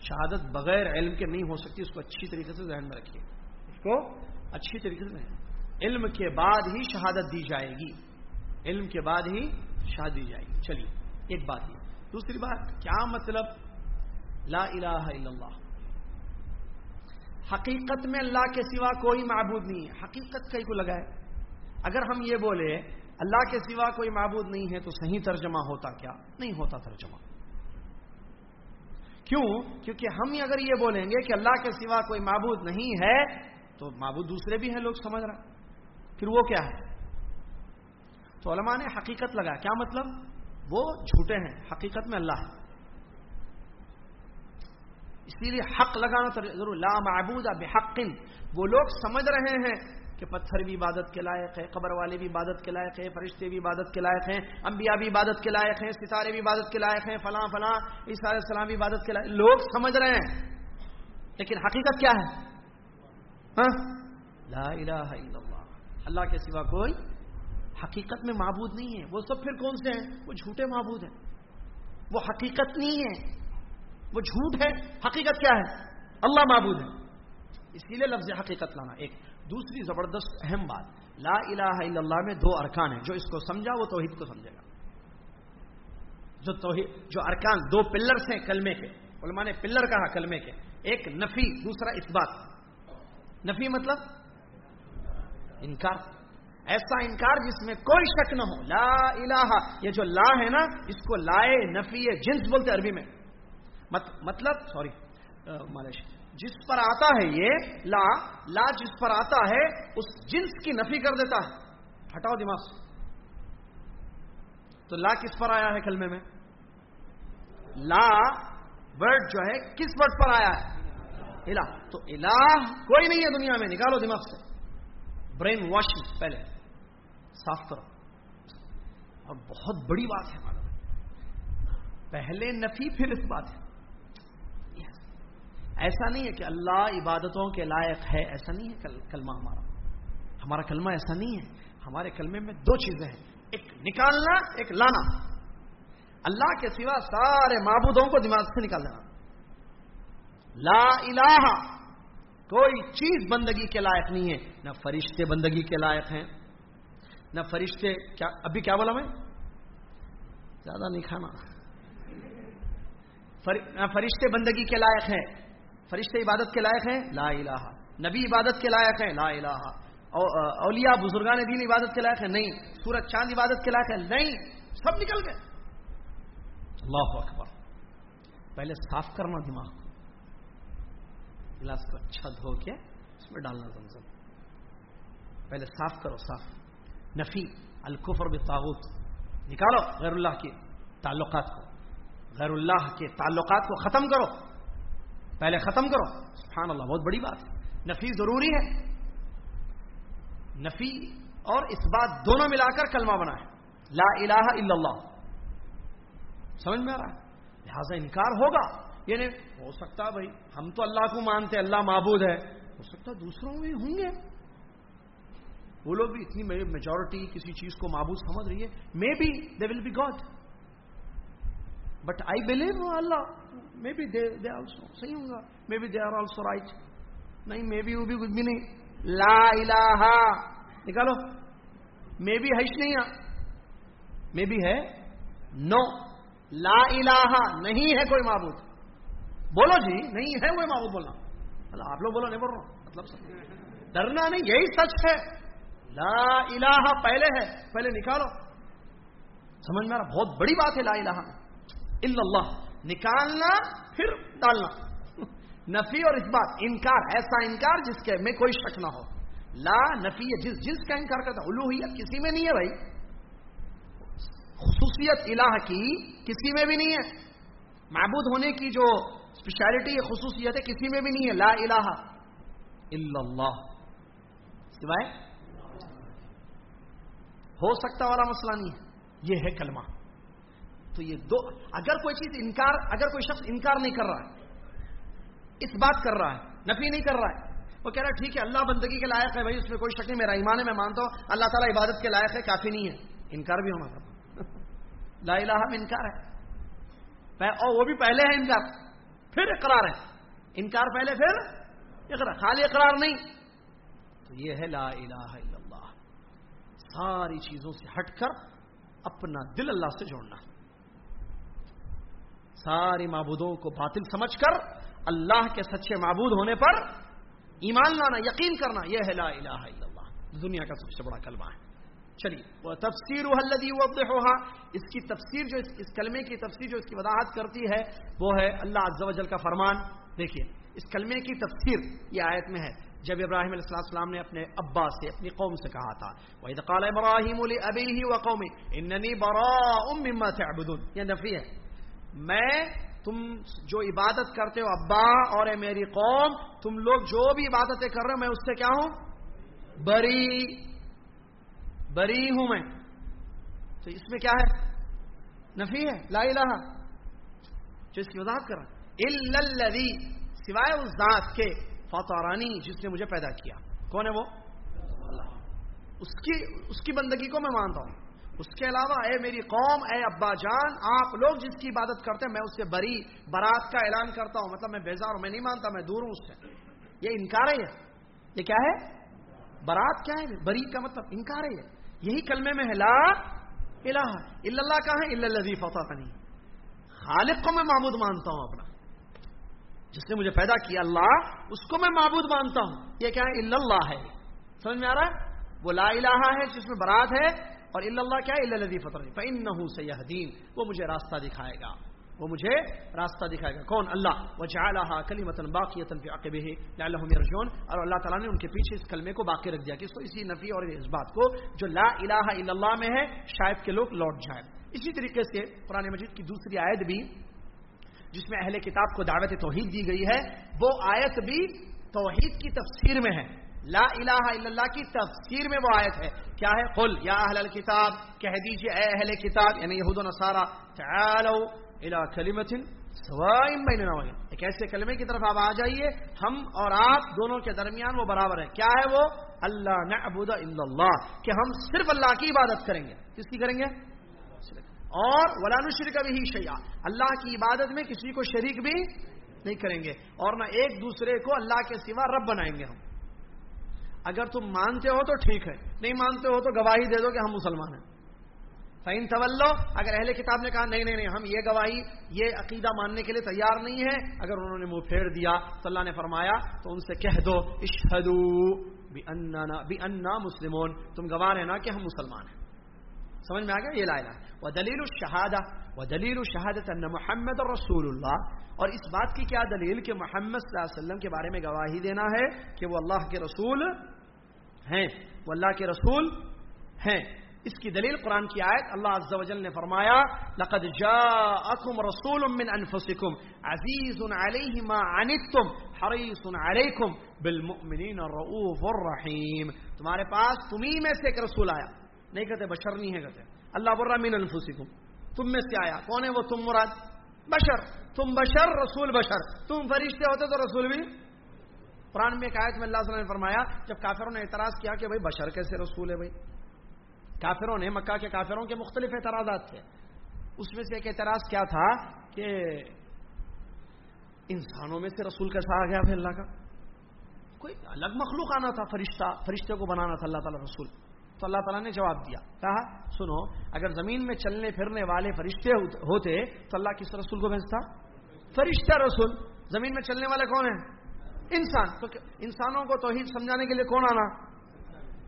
شہادت بغیر علم کے نہیں ہو سکتی، اس کو اچھی طریقے سے ذہن میں رکھیے۔ اس کو اچھی طریقے سے علم کے بعد ہی شہادت دی جائے گی۔ علم کے بعد ہی شہادت دی جائے گی۔ چلیے، ایک بات یہ۔ دوسری بات، کیا مطلب لا الہ الا اللہ؟ حقیقت میں اللہ کے سوا کوئی معبود نہیں ہے۔ حقیقت کئی کو لگا ہے؟ اگر ہم یہ بولے، اللہ کے سوا کوئی معبود نہیں ہے تو صحیح ترجمہ ہوتا کیا؟ نہیں ہوتا ترجمہ۔ کیوں؟ کیونکہ ہم اگر یہ بولیں گے کہ اللہ کے سوا کوئی معبود نہیں ہے تو معبود دوسرے بھی ہیں، لوگ سمجھ رہے پھر وہ کیا ہے؟ تو علماء نے حقیقت لگا۔ کیا مطلب؟ وہ جھوٹے ہیں۔ حقیقت میں اللہ ہے۔ اسی لیے حق لگانا تو ضرور، لا معبود بحق وہ لوگ سمجھ رہے ہیں کہ پتھر بھی عبادت کے لائق ہے، قبر والے بھی عبادت کے لائق ہیں، فرشتے بھی عبادت کے لائق ہیں، انبیاء بھی عبادت کے لائق ہیں، ستارے بھی عبادت کے لائق ہیں، فلاں فلاں، عیسیٰ علیہ السلام بھی عبادت کے لائق۔ لوگ سمجھ رہے ہیں۔ لیکن حقیقت کیا ہے؟ ہاں؟ لا الہ الا اللہ۔ اللہ کے سوا کوئی حقیقت میں معبود نہیں ہے۔ وہ سب پھر کون سے ہیں؟ وہ جھوٹے معبود ہیں۔ وہ حقیقت نہیں ہے۔ وہ جھوٹ ہے۔ حقیقت کیا ہے؟ اللہ معبود ہے اسی لیے لفظ حقیقت لانا۔ ایک دوسری زبردست اہم بات۔ لا الہ الا اللہ میں دو ارکان ہیں۔ جو اس کو سمجھا، وہ توحید کو سمجھے گا۔ جو توحید، جو ارکان دو پلرس ہیں کلمے کے۔ علماء نے پلر کہا کلمے کے۔ ایک نفی، دوسرا اس بات نفی مطلب انکار۔ ایسا انکار جس میں کوئی شک نہ ہو۔ لا الہ، یہ جو لا ہے نا، اس کو لائے نفی جنس بولتے عربی میں۔ مطلب سوری مالش جس پر آتا ہے یہ لا لا جس پر آتا ہے، اس جنس کی نفی کر دیتا ہے۔ ہٹاؤ دماغ سے۔ تو لا کس پر آیا ہے کلمے میں؟ لا، ورڈ جو ہے، کس ورڈ پر آیا ہے؟ الہ. تو الہ کوئی نہیں ہے دنیا میں، نکالو دماغ سے. برین واشنگ پہلے. صاف کرو. اور بہت بڑی بات ہے پہلے نفی، پھر اس بات ہے. ایسا نہیں ہے کہ اللہ عبادتوں کے لائق ہے، ایسا نہیں ہے کلمہ ہمارا. ہمارا کلمہ ایسا نہیں ہے. ہمارے کلمے میں دو چیزیں ہیں. ایک نکالنا، ایک لانا. اللہ کے سوا سارے معبودوں کو دماغ سے نکال دینا. لا الہ، کوئی چیز بندگی کے لائق نہیں ہے۔ نہ فرشتے بندگی کے لائق ہیں۔ نہ فرشتے، کیا، ابھی کیا بولا میں؟ زیادہ نہیں کھانا۔ نہ فرشتے بندگی کے لائق ہیں۔ فرشتے عبادت کے لائق ہیں؟ لا الہ۔ نبی عبادت کے لائق ہیں؟ لا الہ۔ اولیاء بزرگان دین عبادت کے لائق ہیں؟ نہیں۔ سورج چاند عبادت کے لائق ہے نہیں۔ سب نکل گئے۔ اللہ اکبر۔ پہلے صاف کرنا دماغ۔ کو گلاس کو اچھا دھو کے اس میں ڈالنا زمزم۔ پہلے صاف کرو، صاف۔ نفی، الکفر بتاغت نکالو غیر اللہ کے تعلقات کو۔ غیر اللہ کے تعلقات کو ختم کرو۔ پہلے ختم کرو۔ سبحان اللہ، بہت بڑی بات۔ ہے نفی ضروری ہے۔ نفی اور اس بات دونوں ملا کر کلمہ بنا ہے۔ لا الہ الا اللہ۔ سمجھ میں آ رہا ہے؟ لہذا انکار ہوگا۔ یعنی ہو سکتا بھائی، ہم تو اللہ کو مانتے اللہ معبود ہے۔ ہو سکتا دوسروں میں ہوں گے۔ وہ لوگ بھی اتنی میجورٹی کسی چیز کو معبود سمجھ رہی ہے may be they will be god but I believe Allah may be they they also صحیح ہوں گا۔ May be they are also right نہیں مے بی وہ بھی کچھ بھی نہیں۔ لا الہ۔ نکالو۔ مے بی ہش نہیں مے بی ہے۔ نو لا الہ۔ نہیں ہے کوئی معبود۔ بولو جی نہیں ہے کوئی معبود بولنا۔ آپ لوگ بولو، نہیں بول رہا مطلب ڈرنا نہیں، یہی سچ ہے۔ لا الہ پہلے ہے، پہلے نکالو۔ سمجھ میں بہت بڑی بات ہے لا الہ۔ الا اللہ، نکالنا، پھر ڈالنا۔ نفی اور اس بات انکار، ایسا انکار جس کے میں کوئی شک نہ ہو۔ لا نفی جس جس کا انکار کرتا الوحیت کسی میں نہیں ہے بھائی۔ خصوصیت الہ کی کسی میں بھی نہیں ہے۔ معبود ہونے کی جو اسپیشلٹی خصوصیت ہے کسی میں بھی نہیں ہے. لا الہ الا اللہ. سوائے ہو سکتا والا مسئلہ نہیں ہے. یہ ہے کلمہ. تو یہ دو اگر کوئی چیز انکار اگر کوئی شخص انکار نہیں کر رہا ہے، اس بات کر رہا ہے، نفی نہیں کر رہا ہے، وہ کہہ رہا ہے، ٹھیک ہے، اللہ بندگی کے لائق ہے بھائی، اس میں کوئی شک نہیں، میرا ایمان ہے، میں مانتا ہوں، اللہ تعالیٰ عبادت کے لائق ہے، کافی نہیں ہے. انکار بھی ہونا تھا۔ لا الہ میں انکار ہے۔ اور وہ بھی پہلے ہے انکار۔ پھر اقرار ہے۔ انکار پہلے پھر اقرار۔ خالی اقرار نہیں۔ تو یہ ہے لا الہ الا اللہ۔ ساری چیزوں سے ہٹ کر اپنا دل اللہ سے جوڑنا۔ سارے معبودوں کو باطل سمجھ کر اللہ کے سچے معبود ہونے پر ایمان لانا، یقین کرنا، یہ ہے لا الہ الا اللہ۔ دنیا کا سب سے بڑا کلمہ ہے۔ چلیے۔ وہ تفسیر الدی اس کی تفسیر جو اس کلمے کی تفسیر جو اس کی وضاحت کرتی ہے، وہ ہے اللہ عز و جل کا فرمان۔ دیکھیے، اس کلمے کی تفسیر یہ آیت میں ہے۔ جب ابراہیم علیہ السلام نے اپنے ابا سے، اپنی قوم سے کہا تھا وَإِذْ قَالَ إِبْرَاهِيمُ لِأَبِيهِ وَقَوْمِهِ إِنَّنِي بَرَاءٌ مِّمَّا تَعْبُدُونَ۔ یہ نفی ہے۔ میں تم جو عبادت کرتے ہو، ابا اور اے میری قوم، تم لوگ جو بھی عبادتیں کر رہے ہو، میں اس سے کیا ہوں؟ بری۔ بری ہوں میں۔ تو اس میں کیا ہے؟ نفی ہے، لا الہ۔ جو اس کی وضاحت کر رہا الذی، سوائے اس ذات کے فاتورانی جس نے مجھے پیدا کیا۔ کون ہے وہ؟ اس کی اس کی بندگی کو میں مانتا ہوں۔ اس کے علاوہ، اے میری قوم، اے ابا جان، آپ لوگ جس کی عبادت کرتے ہیں، میں اس سے بری برات کا اعلان کرتا ہوں۔ مطلب میں بیزار ہوں، میں نہیں مانتا، میں دور ہوں اس سے۔ یہ انکار ہے یہ کیا ہے؟ برات کیا ہے؟ بری کا مطلب انکار ہے یہی کلمے میں ہے لا الہ الا اللہ کا ہے اللہ فتح خالق کو میں معبود مانتا ہوں اپنا۔ جس نے مجھے پیدا کیا اللہ، اس کو میں معبود مانتا ہوں۔ یہ کیا ہے؟ اللہ ہے۔ سمجھ میں آ رہا ہے؟ وہ لا الہ ہے، جس میں برات ہے، اور اللہ کیا ہے؟ اللہ فتح فإنه سیہدین وہ مجھے راستہ دکھائے گا۔ وہ مجھے راستہ دکھائے گا۔ کون؟ اللہ۔ وہ جعلها کلمتا باقیتا فی عقبہ لعلهم يرجعون۔ اور اللہ تعالی نے ان کے پیچھے اس کلمے کو باقی رکھ دیا کہ اس کو اسی نفی اور اس بات کو جو لا الہ الا اللہ میں ہے، شاید کہ لوگ لوٹ جائیں۔ اسی طریقے سے قرآن مجید کی دوسری آیت بھی، جس میں اہل کتاب کو دعوت توحید دی گئی ہے، وہ آیت بھی توحید کی تفسیر میں ہے۔ لا الہ الا اللہ کی تفسیر میں وہ آیت ہے۔ کیا ہے؟ قل یا اہل الكتاب کہہ دیجیے اے اہل کتاب یعنی یہود و نصارہ تعالوا الى کلمت سوائم بیننا وبین ایک ایسے کلمے کی طرف آپ آ جائیے، ہم اور آپ دونوں کے درمیان وہ برابر ہے کیا ہے وہ؟ اللہ نعبد الا اللہ، کہ ہم صرف اللہ کی عبادت کریں گے۔ کس کی کریں گے؟ اور ولان شرک بھی شیا اللہ کی عبادت میں کسی کو شریک بھی نہیں کریں گے۔ اور نہ ایک دوسرے کو اللہ کے سوا رب بنائیں گے ہم۔ اگر تم مانتے ہو تو ٹھیک ہے، نہیں مانتے ہو تو گواہی دے دو کہ ہم مسلمان ہیں۔ فائن طلو اگر اہل کتاب نے کہا نہیں نہیں نہیں، ہم یہ گواہی، یہ عقیدہ ماننے کے لیے تیار نہیں ہے اگر انہوں نے منہ پھیر دیا تو اللہ نے فرمایا، تو ان سے کہہ دو، اشہدو بھی انا مسلمون، تم گواہ رہنا کہ ہم مسلمان ہیں۔ سمجھ میں آ گیا؟ یہ لائنا وہ دلیل الشہادہ وہ دلیل الشہادت ان محمد رسول اللہ اور اس بات کی کیا دلیل؟ کہ محمد صلی اللہ علیہ وسلم کے بارے میں گواہی دینا ہے کہ وہ اللہ کے رسول ہیں، وہ اللہ کے رسول ہیں۔ اس کی دلیل قرآن کی آیت اللہ عز و جل نے فرمایا، لقد جاءکم رسول من انفسکم عزیز علیہ ما عنتم حریص علیکم بالمؤمنین الرؤوف الرحیم تمہارے پاس تمہیں میں سے ایک رسول آیا۔ نہیں کہتے، بشر نہیں ہے، کہتے۔ اللہ بر من انفسکم۔ تم میں سے آیا۔ کون ہے وہ؟ تم مراد؟ بشر۔ تم بشر، رسول بشر۔ تم فرشتے ہوتے تو رسول بھی۔ قرآن میں ایک آیت میں اللہ صلی اللہ نے فرمایا، جب کافروں نے اعتراض کیا کہ بھائی، بشر کیسے رسول ہے بھائی؟ کافروں نے، مکہ کے کافروں کے مختلف اعتراضات تھے۔ اس میں سے ایک اعتراض کیا تھا کہ انسانوں میں سے رسول کیسا آ گیا پھر اللہ کا؟ کوئی الگ مخلوق آنا تھا، فرشتہ، فرشتے کو بنانا تھا اللہ تعالیٰ رسول۔ تو اللہ تعالیٰ نے جواب دیا، کہا، سنو، اگر زمین میں چلنے پھرنے والے فرشتے ہوتے تو اللہ کس رسول کو بھیجتا؟ فرشتہ رسول۔ زمین میں چلنے والے کون ہیں؟ انسان۔ تو انسانوں کو توحید سمجھانے کے لیے کون آنا؟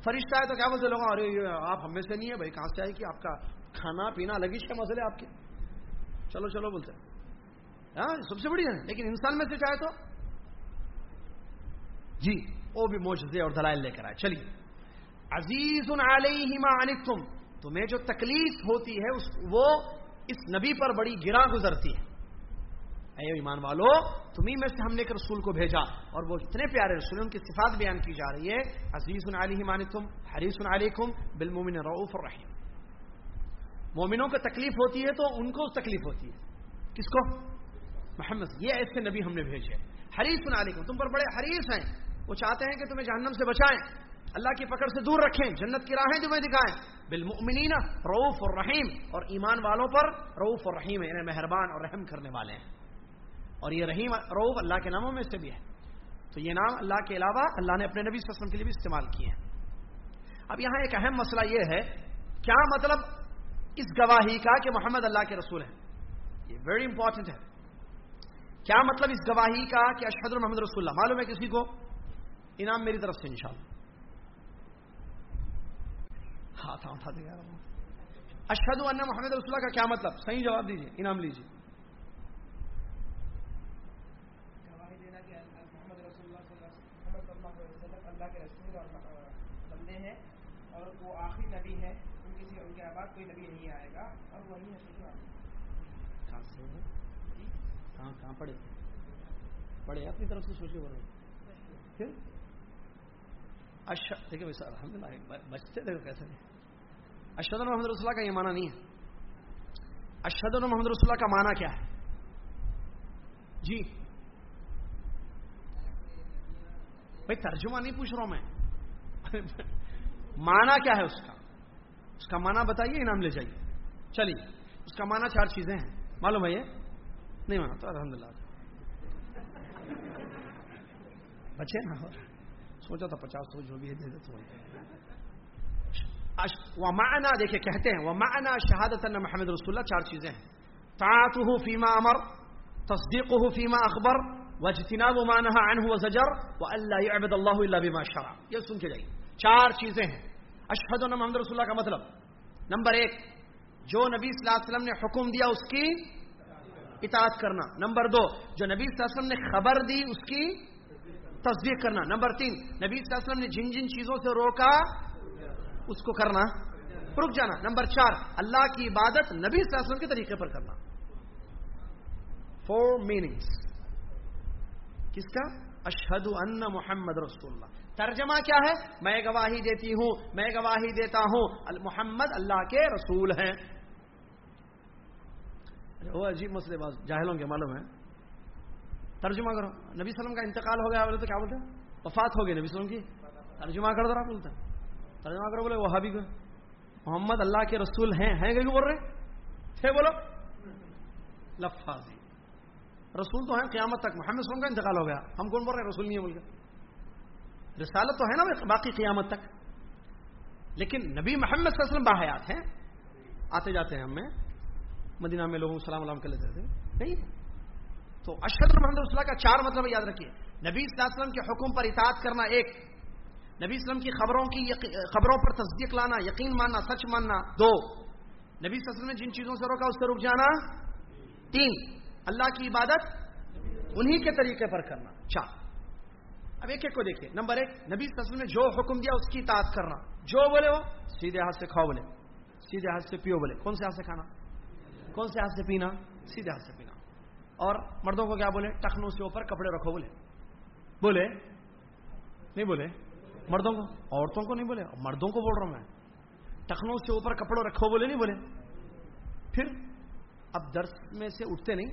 فرشتہ ہے تو کیا بولتے لوگ ارے آپ ہم میں سے نہیں ہے بھائی، کہاں سے آئے کہ آپ کا کھانا پینا لگیش کے مسئلے آپ کے؟ چلو چلو، بولتے ہاں سب سے بڑی ہے لیکن انسان میں سے چاہے تو؟ جی وہ بھی موجودے اور دلائل لے کر آئے۔ چلیے۔ عزیز علیہ ما تمہیں جو تکلیف ہوتی ہے، اس، وہ اس نبی پر بڑی گرا گزرتی ہے۔ اے ایمان والو، تمہیں میں سے ہم نے ایک رسول کو بھیجا اور وہ اتنے پیارے رسول ان کی صفات بیان کی جا رہی ہے۔ عزیز علیہ مانتم حریص علیکم بالمومن رعوف الرحیم۔ مومنوں کو تکلیف ہوتی ہے تو ان کو تکلیف ہوتی ہے۔ کس کو؟ محمد۔ یہ ایسے نبی ہم نے بھیجے حریص علیکم، تم پر بڑے حریص ہیں۔ وہ چاہتے ہیں کہ تمہیں جہنم سے بچائیں۔ اللہ کی پکڑ سے دور رکھیں، جنت کی راہیں تمہیں دکھائیں۔ بالمؤمنین رعوف الرحیم، اور ایمان والوں پر رعوف الرحیم انہیں مہربان اور رحم کرنے والے ہیں۔ اور یہ رحیم روف اللہ کے ناموں میں سے بھی ہے۔ تو یہ نام اللہ کے علاوہ اللہ نے اپنے نبی صلی اللہ علیہ وسلم کے لیے بھی استعمال کیے ہیں۔ اب یہاں ایک اہم مسئلہ یہ ہے، کیا مطلب اس گواہی کا کہ محمد اللہ کے رسول ہیں؟ یہ ویری امپورٹنٹ ہے۔ کیا مطلب اس گواہی کا کہ اشحد محمد رسول اللہ؟ معلوم ہے کسی کو؟ انعام میری طرف سے انشاءاللہ۔ ہاتھ اٹھا دے گا۔ اشحد ان محمد رسول اللہ کا کیا مطلب؟ صحیح جواب دیجیے انعام لیجیے کوئی نبی نہیں آئے گا، اور وہی کہاں کہاں پڑھے؟ پڑھے، اپنی طرف سے سوچے بولے پھر؟ دیکھیے بھائی سر الحمد للہ بچتے دیکھو کیسے اشد محمد رسول کا یہ معنی نہیں ہے۔ اشد محمد رسول کا معنی کیا ہے؟ جی۔ بھائی ترجمہ نہیں پوچھ رہا ہوں میں۔ معنی کیا ہے اس کا؟ اس کا معنی بتائیے، انعام لے جائیے۔ چلیے، اس کا معنی چار چیزیں ہیں۔ معلوم ہے یہ؟ نہیں مانا تو الحمد للہ بچے نا سوچا تھا پچاس سو جو بھی ہے، دے دیتے وہ معنی دیکھیے، کہتے ہیں وہ معنی شہادت محمد رسول اللہ، چار چیزیں ہیں۔ تاط ہو فیما امر تصدیق ہو فیما اخبر و جتنا وہ مانا عنہ و زجر وہ اللہ عبد اللہ اللہ بما شرع۔ یہ سن کے جائیے۔ چار چیزیں ہیں۔ اشہد محمد رسول اللہ کا مطلب۔ نمبر ایک، جو نبی صلی اللہ علیہ وسلم نے حکم دیا اس کی اطاعت کرنا۔ نمبر دو، جو نبی صلی اللہ علیہ وسلم نے خبر دی اس کی تصدیق کرنا۔ نمبر تین، نبی صلی اللہ علیہ وسلم نے جن جن چیزوں سے روکا اس کو کرنا۔ رک جانا۔ نمبر چار، اللہ کی عبادت نبی صلی اللہ علیہ وسلم کے طریقے پر کرنا۔ فور میننگس کس کا؟ اشہد ان محمد رسول اللہ۔ ترجمہ کیا ہے؟ میں گواہی دیتی ہوں، میں گواہی دیتا ہوں محمد اللہ کے رسول ہیں۔ وہ عجیب مسئلے باز جاہلوں کے معلوم ہے ترجمہ کرو۔ نبی وسلم کا انتقال ہو گیا، بولے تو کیا بولتے وفات ہو گئی نبی وسلم کی۔ ترجمہ کر دو بولتے ترجمہ کرو، بولے وہ بھی محمد اللہ کے رسول ہیں ہیں کہ بول رہے تھے بولو۔ لفاظی۔ رسول تو ہیں، قیامت تک۔ محمد وسلم کا انتقال ہو گیا۔ ہم کون بول رہے ہیں؟ رسول نہیں ہے بول کے۔ رسالت تو ہے نا باقی قیامت تک۔ لیکن نبی محمد صلی اللہ علیہ وسلم باحیات ہیں۔ آتے جاتے ہیں ہمیں مدینہ میں لوگوں سلام علام کر لیتے تھے نہیں۔ تو اشد محمد رسول کا چار مطلب یاد رکھیے۔ نبی صلی اللہ علیہ وسلم کے حکم پر اطاعت کرنا ایک۔ نبی وسلم کی خبروں کی خبروں پر تصدیق لانا، یقین ماننا، سچ ماننا۔ دو۔ نبی صلی اللہ علیہ وسلم نے جن چیزوں سے روکا اس سے رک جانا۔ تین۔ اللہ کی عبادت۔ انہی کے طریقے پر کرنا۔ چار۔ اب ایک ایک کو دیکھیے۔ نمبر ایک، نبی وسلم نے جو حکم دیا اس کی اطاعت کرنا۔ جو بولے وہ؟ سیدھے ہاتھ سے کھاؤ بولے۔ سیدھے ہاتھ سے پیو بولے۔ کون سے ہاتھ سے کھانا؟ کون سے ہاتھ سے پینا؟ سیدھے ہاتھ سے پینا۔ اور مردوں کو کیا بولے؟ ٹخنوں سے اوپر کپڑے رکھو بولے۔ بولے؟ نہیں بولے۔ مردوں کو؟ عورتوں کو نہیں بولے۔ مردوں کو بول رہا ہوں میں۔ ٹخنوں سے اوپر کپڑوں رکھو بولے، نہیں بولے۔ پھر اب درس میں سے اٹھتے نہیں،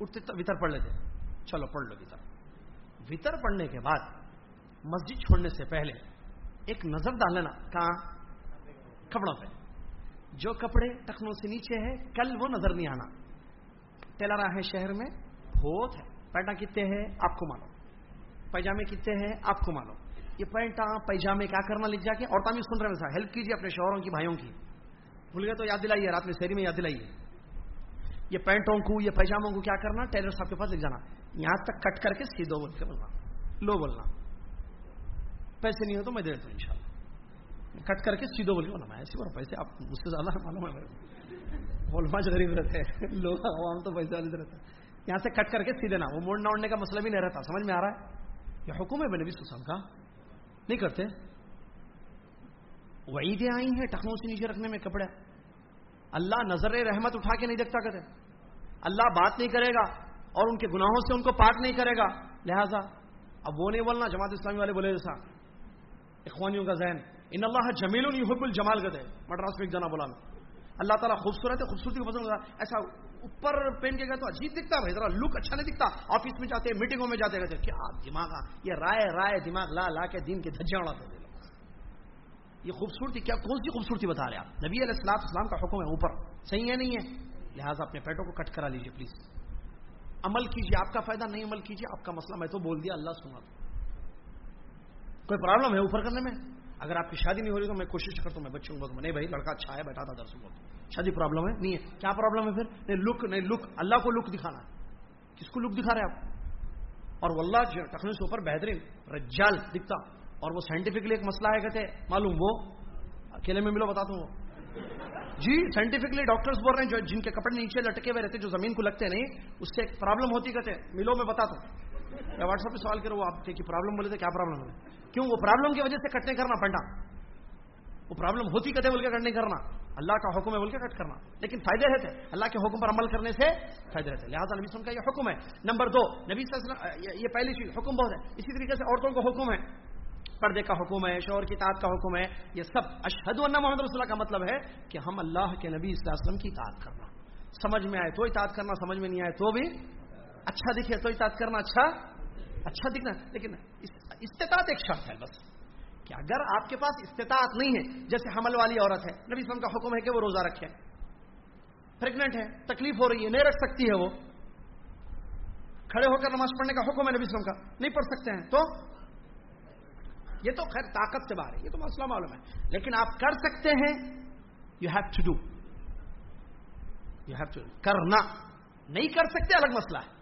اٹھتے وطر پڑھ لیتے۔ چلو پڑھ لو وطر۔ وطر پڑھنے کے بعد مسجد چھوڑنے سے پہلے ایک نظر ڈال لینا، کہاں؟ کپڑوں پہ۔ جو کپڑے ٹخنوں سے نیچے ہے کل وہ نظر نہیں آنا۔ ٹیلر ہے شہر میں بہت ہے۔ پینٹا کتنے ہیں؟ آپ کو مانو پیجامے کتنے ہیں؟ آپ کو مانو یہ پینٹا پیجامے کیا کرنا؟ لکھ جا کے۔ اور تعمیر سن رہے ہیں ہیلپ کیجیے اپنے شوہروں کی، بھائیوں کی۔ بھول گئے تو یاد دلائیے، رات میں شہری میں یاد دلائیے۔ یہ پینٹوں کو، یہ پیجاموں کو کیا کرنا؟ ٹیلر صاحب کے پاس لکھ جانا۔ یہاں تک کٹ کر کے سیدھو بول کے بولنا۔ لو بولنا۔ پیسے نہیں ہو تو میں دے دیتا ہوں ان شاء اللہ کٹ کر کے سیدھو بول کے بولنا۔ میں ایسی بار پیسے آپ مجھ سے زیادہ معلوم ہے بولما غریب رہتے ہیں۔ لوگ عوام تو پیسے والے رہتے ہیں۔ یہاں سے کٹ کر کے سیدھے نا وہ موڑنا اوڑنے کا مسئلہ بھی نہیں رہتا۔ سمجھ میں آ رہا ہے؟ یہ حکم ہے بے نبی سسم کا نہیں کرتے۔ وہ عیدیں آئی ہیں ٹخنوں سے نیچے رکھنے میں کپڑے۔ اللہ نظر رحمت اٹھا کے نہیں دیکھتا کہتے۔ اللہ بات نہیں کرے گا۔ اور ان کے گناہوں سے ان کو پاک نہیں کرے گا۔ لہذا اب وہ نہیں بولنا، جماعت اسلامی والے بولے، جیسا اخوانیوں کا ذہن۔ ان اللہ جمیل حب الجمال گدے مڈراس میں ایک جنا بولا اللہ تعالیٰ خوبصورت ہے، خوبصورتی کو پسند ایسا اوپر پہن کے گئے تو عجیب دکھتا ہے ذرا لک اچھا نہیں دکھتا۔ آفس میں جاتے میٹنگوں میں جاتے گئے کیا دماغ یہ رائے رائے دماغ، لا لا کے دین کے دھجیاں اڑاتے یہ خوبصورتی کیا، کون سی خوبصورتی بتا رہے آپ؟ نبی علیہ السلام اسلام کا حکم ہے اوپر، صحیح ہے، نہیں ہے؟ لہٰذا اپنے پیٹوں کو کٹ کرا لیجیے پلیز عمل کیجیے آپ کا فائدہ نہیں عمل کیجیے آپ کا مسئلہ میں تو بول دیا، اللہ سنا کوئی پرابلم ہے اوپر کرنے میں؟ اگر آپ کی شادی نہیں ہو رہی تو میں کوشش کرتا ہوں، میں بچوں کو نہیں بھائی، لڑکا اچھا ہے، بیٹھا تھا درس شادی پرابلم ہے؟ نہیں ہے۔ کیا پرابلم ہے پھر؟ نہیں لک نہیں لک اللہ کو لک دکھانا کس کو لک دکھا رہے آپ؟ اور واللہ، جو ٹکنے سے اوپر بہترین رجال دکھتا۔ اور وہ سائنٹیفکلی ایک مسئلہ ہے، کہتے معلوم وہ، اکیلے میں ملو بتاتا ہوں وہ۔ جی سائنٹیفکلی ڈاکٹرز بول رہے ہیں، جو جن کے کپڑے نیچے لٹکے ہوئے رہتے جو زمین کو لگتے نہیں، اس سے ایک پرابلم ہوتی کہتے ملو، میں بتاتا ہوں۔ یا واٹس ایپ پہ سوال کرو، وہ آپ کی پرابلم بولے تو کیا پرابلم ہے؟ کیوں؟ وہ پرابلم کی وجہ سے کٹنے کرنا پڑا وہ پرابلم ہوتی کہتے بول کے کٹ نہیں کرنا۔ اللہ کا حکم ہے، بول کے کٹ کرنا۔ لیکن فائدے رہتے اللہ کے حکم پر عمل کرنے سے فائدے رہتے لہٰذا نبی وسلم کا یہ حکم ہے۔ نمبر دو، نبی صلی اللہ علیہ وسلم، یہ پہلی چیز، حکم بہت ہے۔ اسی طریقے سے عورتوں کو حکم ہے۔ پردے کا حکم ہے، شور کی تعداد کا حکم ہے۔ یہ سب اشہد اللہ محمد رسول کا مطلب ہے کہ ہم اللہ کے نبی صلی اللہ علیہ وسلم کی اطاعت کرنا۔ سمجھ میں آئے تو اطاعت کرنا، سمجھ میں نہیں آئے تو بھی اچھا دکھے، تو اطاعت کرنا اچھا اچھا دکھنا۔ لیکن استطاعت ایک شرط ہے بس کہ اگر آپ کے پاس استطاعت نہیں ہے، جیسے حمل والی عورت ہے، نبی وسلم کا حکم ہے کہ وہ روزہ رکھے۔ پریگنٹ ہے، تکلیف ہو رہی ہے، نہیں رکھ سکتی ہے وہ۔ کھڑے ہو کر نماز پڑھنے کا حکم ہے نبی وسلم کا، نہیں پڑھ سکتے ہیں۔ تو یہ تو خیر طاقت سے باہر ہے، یہ تو مسئلہ معلوم ہے۔ لیکن آپ کر سکتے ہیں you have to do you have to کرنا۔ نہیں کر سکتے، الگ مسئلہ ہے۔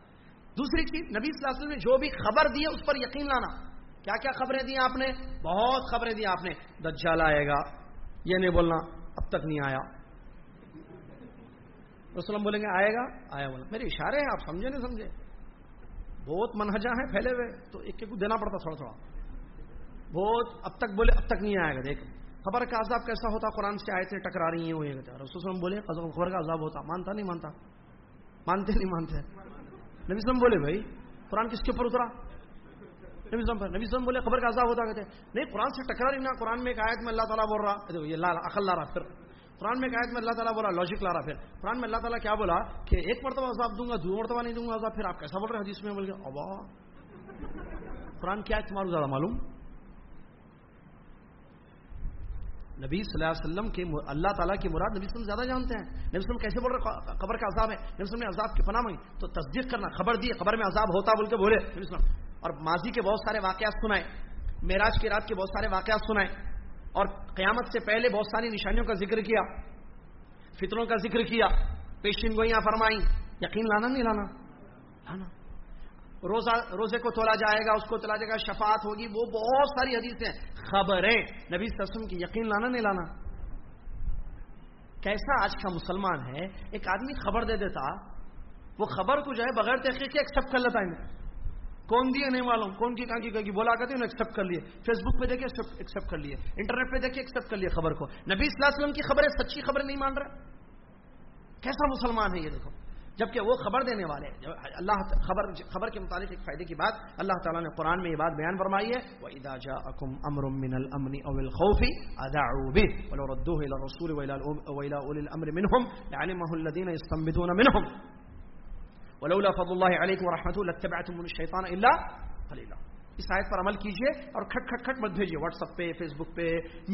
دوسری چیز، نبی صلی اللہ علیہ وسلم نے جو بھی خبر دی ہے، اس پر یقین لانا۔ کیا کیا خبریں دی آپ نے؟ بہت خبریں دی آپ نے۔ دجال آئے گا۔ یہ نہیں بولنا، اب تک نہیں آیا۔ رسلم بولیں گے، آئے گا؟ آیا بولنا۔ میرے اشارے ہیں، آپ سمجھے، نہیں سمجھے۔ بہت منہجا ہیں، پھیلے ہوئے۔ تو ایک ایک کو دینا پڑتا تھوڑا تھوڑا۔ بہت اب تک بولے، اب تک نہیں آئے گا، دیکھ۔ خبر کا عذاب کیسا ہوتا؟ قرآن سے آئے تھے ٹکرا رہی ہیں رسول وسلم بولے، خبر کا عذاب ہوتا۔ مانتا نہیں مانتا؟ مانتے نہیں مانتے۔ نبی وسلم بولے، بھائی، قرآن کس کے اوپر اترا؟ نبی وسلم پر۔ نبی وسلم بولے، خبر کا عذاب ہوتا، کہتے نہیں، قرآن سے ٹکرا رہی نا قرآن میں ایک آیت میں اللہ تعالیٰ بول رہا۔ یہ عقل لا رہا، پھر۔ قرآن میں ایک آیت میں اللہ تعالیٰ بولا لاجک لا رہا، پھر۔ قرآن میں اللہ تعالیٰ کیا بولا؟ کہ ایک مرتبہ عذاب دوں گا، دو مرتبہ نہیں دوں گا عذاب، پھر آپ کیسا بول رہے؟ حدیث میں بول گیا ابا قرآن کیا تمہارا زیادہ معلوم؟ نبی صلی اللہ علیہ وسلم کے اللہ تعالیٰ کی مراد نبی وسلم زیادہ جانتے ہیں۔ نبی وسلم کیسے بول رہے خبر کا عذاب ہے۔ نبی وسلم نے عذاب کی پناہ مانگی۔ تو تصدیق کرنا، خبر دی خبر میں عذاب ہوتا بول کے بولے۔ نبی وسلم، اور ماضی کے بہت سارے واقعات سنائے۔ معراج کی رات کے بہت سارے واقعات سنائے۔ اور قیامت سے پہلے بہت ساری نشانیوں کا ذکر کیا۔ فطروں کا ذکر کیا۔ پیشن گوئیاں فرمائی یقین لانا نہیں لانا؟ لانا۔ روزہ روزے کو تولا جائے گا، اس کو تولا جائے گا، شفاعت ہوگی، وہ بہت ساری حدیثیں، خبریں۔ نبی سسم کی یقین لانا نہیں لانا۔ کیسا آج کا مسلمان ہے، ایک آدمی خبر دے دیتا، وہ خبر کو جو ہے بغیر تحقیق کے ایکسپٹ کر لیتا ہے۔ کون دیے نہیں معلوم، کون کی کہاں کی کہیں بولا کرتے انہوں ایکسپٹ کر لیے۔ فیس بک پہ دیکھے ایکسپٹ کر لیے۔ انٹرنیٹ پہ دیکھے ایکسپٹ کر لیے خبر کو۔ نبی صلی اللہ علیہ وسلم کی خبریں سچی خبریں نہیں مان رہے کیسا مسلمان ہے یہ دیکھو۔ جبکہ وہ خبر دینے والے اللہ خبر خبر کے متعلق ایک فائدے کی بات اللہ تعالیٰ نے قرآن میں یہ بات بیان فرمائی ہے وہ ادا جا اکم امر من الامن او الخوفی اذاعوا به ولو ردوه الى الرسول والى اولي الامر منهم لعلمه الذين يستنبطون منهم ولولا فضل الله عليكم ورحمته لاتبعتم من الشيطان الا قليلا اس آیت پر عمل کیجیے اور کھٹ کھٹ کھٹ مت بھیجیے واٹس ایپ پہ فیس بک پہ،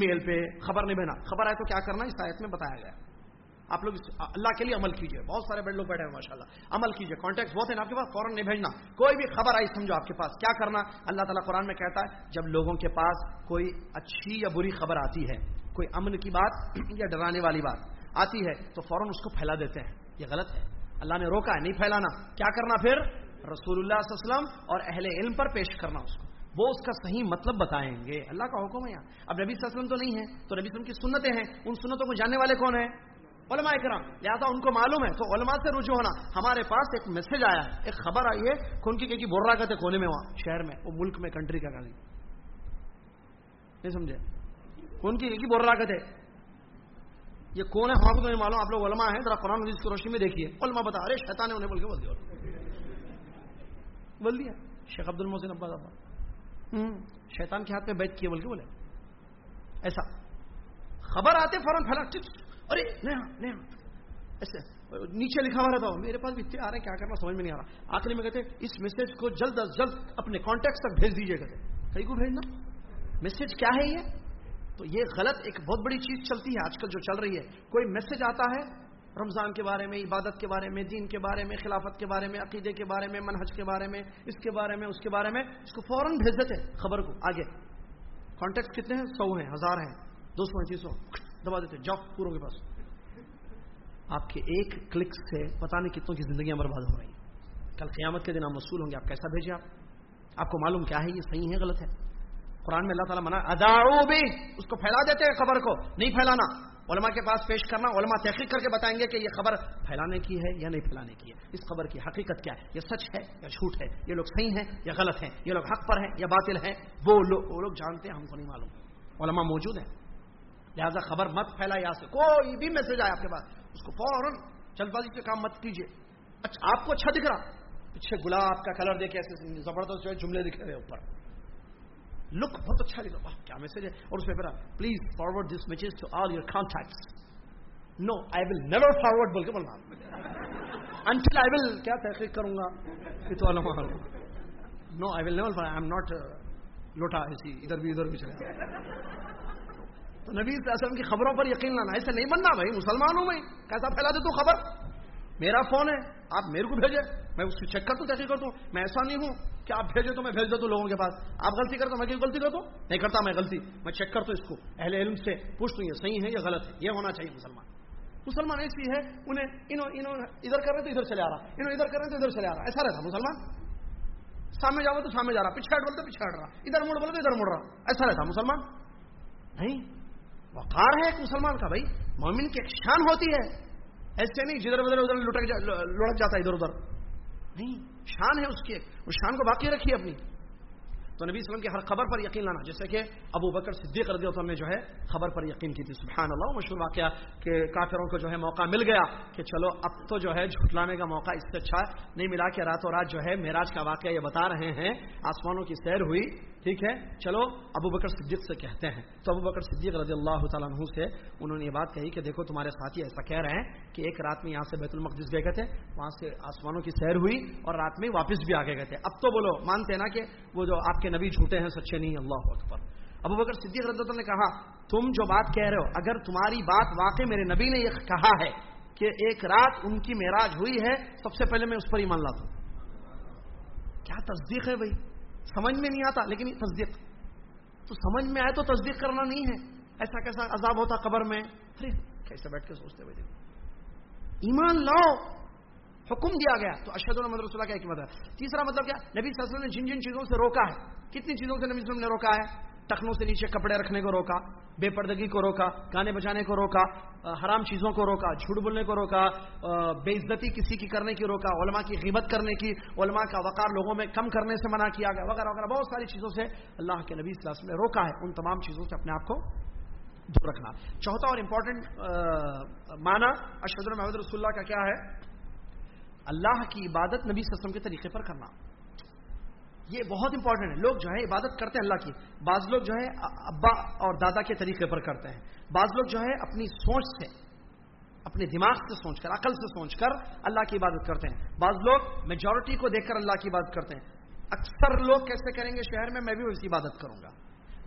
میل پہ، خبر نہیں بھیجنا خبر آئے تو کیا کرنا اس آیت میں بتایا گیا۔ آپ لوگ اللہ کے لیے عمل کیجیے بہت سارے بڑے لوگ بیٹھے ہیں ماشاء اللہ عمل کیجیے کانٹیکٹ بہت ہیں آپ کے پاس؟ فوراً نہیں بھیجنا۔ کوئی بھی خبر آئی سمجھو آپ کے پاس۔ کیا کرنا؟ اللہ تعالیٰ قرآن میں کہتا ہے، جب لوگوں کے پاس کوئی اچھی یا بری خبر آتی ہے، کوئی امن کی بات یا ڈرانے والی بات آتی ہے، تو فوراً اس کو پھیلا دیتے ہیں۔ یہ غلط ہے۔ اللہ نے روکا ہے، نہیں پھیلانا۔ کیا کرنا پھر؟ رسول اللہ علیہ وسلم اور اہل علم پر پیش کرنا اس کو۔ وہ اس کا صحیح مطلب بتائیں گے۔ اللہ کا حکم ہے یہاں۔ اب نبی صلی اللہ علیہ وسلم تو نہیں ہے تو نبی وسلم کی سنتیں ہیں۔ ان سنتوں کو جاننے والے کون ہیں؟ علماء کرام، لہٰذا ان کو معلوم ہے، تو علماء سے رجوع ہونا۔ ہمارے پاس ایک میسج آیا ہے، ایک خبر آئی ہے کون کی کہ بول رہا کہتے کونے میں وہاں، شہر میں، وہ ملک میں کنٹری کا گاڑی نہیں سمجھے؟ کون کی بول رہا کہتے یہ کون ہے؟ ہمارے کو نہیں معلوم، آپ لوگ علماء ہیں، ذرا قرآن مجید کی روشنی میں دیکھیے۔ علماء بتا ارے شیطان نے انہیں بول کے بول دیا۔ بول دیا۔ شیخ عبد المحسن ابا شیطان کے ہاتھ میں بیت کیے بول کے بولے۔ ایسا۔ خبر آتے فوراً پھیلا ارے نہیں ایسے، نیچے لکھا ہوا رہتا ہوں۔ میرے پاس بھی آ رہا ہے کیا کرنا، سمجھ میں نہیں آ رہا۔ آخری میں کہتے اس میسج کو جلد از جلد اپنے کانٹیکٹ تک بھیج دیجیے کہتے کہیں کو بھیجنا؟ میسج کیا ہے یہ؟ تو یہ غلط ایک بہت بڑی چیز چلتی ہے آج کل جو چل رہی ہے۔ کوئی میسج آتا ہے رمضان کے بارے میں، عبادت کے بارے میں، دین کے بارے میں، خلافت کے بارے میں، عقیدے کے بارے میں، منہج کے بارے میں، اس کے بارے میں، اس کے بارے میں، اس کو فوراً بھیج دیتے خبر کو، آگے۔ کانٹیکٹ کتنے ہیں؟ سو ہیں، ہزار ہیں، دو سو ہیں، تین سو دبا دیتے، جاؤ پوروں کے پاس۔ آپ کے ایک کلک سے پتا نہیں کتنوں کی زندگیاں برباد ہو رہی ہیں۔ کل قیامت کے دن آپ مصول ہوں گے، آپ کیسا بھیجیں آپ؟ آپ کو معلوم کیا ہے، یہ صحیح ہے، غلط ہے؟ قرآن میں اللہ تعالیٰ منع اداؤ بھی اس کو پھیلا دیتے ہیں خبر کو، نہیں پھیلانا۔ علماء کے پاس پیش کرنا، علماء تحقیق کر کے بتائیں گے کہ یہ خبر پھیلانے کی ہے یا نہیں پھیلانے کی ہے۔ اس خبر کی حقیقت کیا ہے؟ یہ سچ ہے یا جھوٹ ہے؟ یہ لوگ صحیح ہیں یا غلط ہیں؟ یہ لوگ حق پر ہیں یا باطل ہیں؟ وہ لوگ وہ لوگ جانتے ہیں، ہم کو نہیں معلوم۔ علماء موجود ہیں۔ لہٰذا خبر مت پھیلا یا سے۔ کوئی بھی میسج آئے آپ کے پاس، اس کو فوراً جلد بازی کے کام مت کیجیے اچھا آپ کو اچھا دکھ رہا۔ پیچھے گلاب کا کلر دیکھے ایسے زبردست جو ہے جملے دکھ رہے اوپر۔ لک بہت اچھا لگا۔ کیا میسج ہے۔ اور اس میں پھر please forward this message to all your contact no I will never forward بول کے بولنا۔ انٹل آئی ول کیا تحقیق کروں گا؟ No I will never I am not لوٹا، ایسی ادھر بھی ادھر بھی چلے۔ تو نبی وسلم کی خبروں پر یقین لانا، ایسے نہیں بننا بھائی مسلمان ہوں میں کیسا پھیلا دے تو خبر؟ میرا فون ہے، آپ میرے کو بھیجے میں اس کی چیک کرتا ہوں تحقیق کرتا ہوں میں ایسا نہیں ہوں کہ آپ بھیجے تو میں بھیج دیتا ہوں لوگوں کے پاس۔ آپ غلطی کرتا میں کیوں غلطی کرتا ہوں؟ نہیں کرتا میں غلطی۔ میں چیک کرتا ہوں اس کو۔ اہل علم سے پوچھتا ہوں یہ صحیح ہے یا غلط ہے؟ یہ ہونا چاہیے مسلمان۔ مسلمان ایسی ہے، انہیں، انہوں انہوں ادھر کر رہے تو ادھر چلے آ رہا۔ انہوں ادھر کر رہے تو ادھر چلے آ رہا۔ ایسا رہتا مسلمان۔ سامنے جاؤ تو سامنے جا رہا۔ پیچھے ہٹ بولتے، پیچھے ہٹ رہا۔ ادھر مڑ بولے تو ادھر مڑ رہا۔ ایسا رہتا مسلمان۔ نہیں۔ وقار ہے ایک مسلمان کا بھائی، مومن کی ایک شان ہوتی ہے۔ ایسے نہیں، جدھر ادھر ادھر لڑک جاتا ہے ادھر ادھر۔ نہیں، شان ہے اس کی اس شان کو باقی رکھیے اپنی۔ تو نبی وسلم کی ہر خبر پر یقین لانا، جیسے کہ ابو بکر صدیق رضی اللہ عنہ نے جو ہے خبر پر یقین کی تھی، سبحان اللہ مشہور واقعہ کہ کافروں کو جو ہے موقع مل گیا کہ چلو اب تو جو ہے جھٹلانے کا موقع اس سے اچھا نہیں ملا کہ راتوں رات جو ہے معراج کا واقعہ یہ بتا رہے ہیں، آسمانوں کی سیر ہوئی۔ ٹھیک ہے؟ چلو، ابو بکر صدیق سے کہتے ہیں۔ تو ابو بکر صدیق رضی اللہ تعالیٰ عنہ سے انہوں نے یہ بات کہی کہ دیکھو، تمہارے ساتھی ایسا کہہ رہے ہیں کہ ایک رات میں یہاں سے بیت المقدس گئے گئے تھے، وہاں سے آسمانوں کی سیر ہوئی اور رات میں واپس بھی آگے گئے تھے۔ اب تو بولو، مانتے ہیں نا کہ وہ جو آپ کے نبی جھوٹے ہیں، سچے نہیں، اللہ اکبر۔ ابو بکر صدیق رضی اللہ نے کہا، تم جو بات کہہ رہے ہو، اگر تمہاری بات واقع میرے نبی نے یہ کہا ہے کہ ایک رات ان کی معراج ہوئی ہے، سب سے پہلے میں اس پر ایمان لاتا ہوں۔ کیا تصدیق ہے بھائی؟ سمجھ میں نہیں آتا، لیکن تصدیق۔ تو سمجھ میں آئے تو تصدیق کرنا نہیں ہے۔ ایسا کیسا عذاب ہوتا قبر میں؟ ارے کیسے بیٹھ کے سوچتے بھائی ایمان لاؤ، حکم دیا گیا۔ تو اشد الحمد رسول کا ایک مطلب۔ تیسرا مطلب کیا؟ نبی صلی اللہ علیہ وسلم نے جن جن چیزوں سے روکا ہے، کتنی چیزوں سے نبی صلی اللہ علیہ وسلم نے روکا ہے؟ ٹخنوں سے نیچے کپڑے رکھنے کو روکا، بے پردگی کو روکا، گانے بجانے کو روکا حرام چیزوں کو روکا، جھوٹ بولنے کو روکا بے عزتی کسی کی کرنے کی روکا، علماء کی غیبت کرنے کی، علماء کا وقار لوگوں میں کم کرنے سے منع کیا گیا، وغیرہ وغیرہ، بہت ساری چیزوں سے اللہ کے نبی صلی اللہ علیہ وسلم نے روکا ہے، ان تمام چیزوں سے اپنے آپ کو دور رکھنا۔ چوتھا اور امپورٹنٹ مانا اشد محمد رسول اللہ کا کیا ہے؟ اللہ کی عبادت نبی وسلم کے طریقے پر کرنا۔ یہ بہت امپورٹنٹ ہے۔ لوگ جو ہے عبادت کرتے ہیں اللہ کی۔ بعض لوگ جو ہے ابا اور دادا کے طریقے پر کرتے ہیں۔ بعض لوگ جو ہے اپنی سوچ سے، اپنے دماغ سے سوچ کر، عقل سے سوچ کر اللہ کی عبادت کرتے ہیں۔ بعض لوگ میجورٹی کو دیکھ کر اللہ کی عبادت کرتے ہیں۔ اکثر لوگ کیسے کریں گے شہر میں؟ میں بھی اسی عبادت کروں گا۔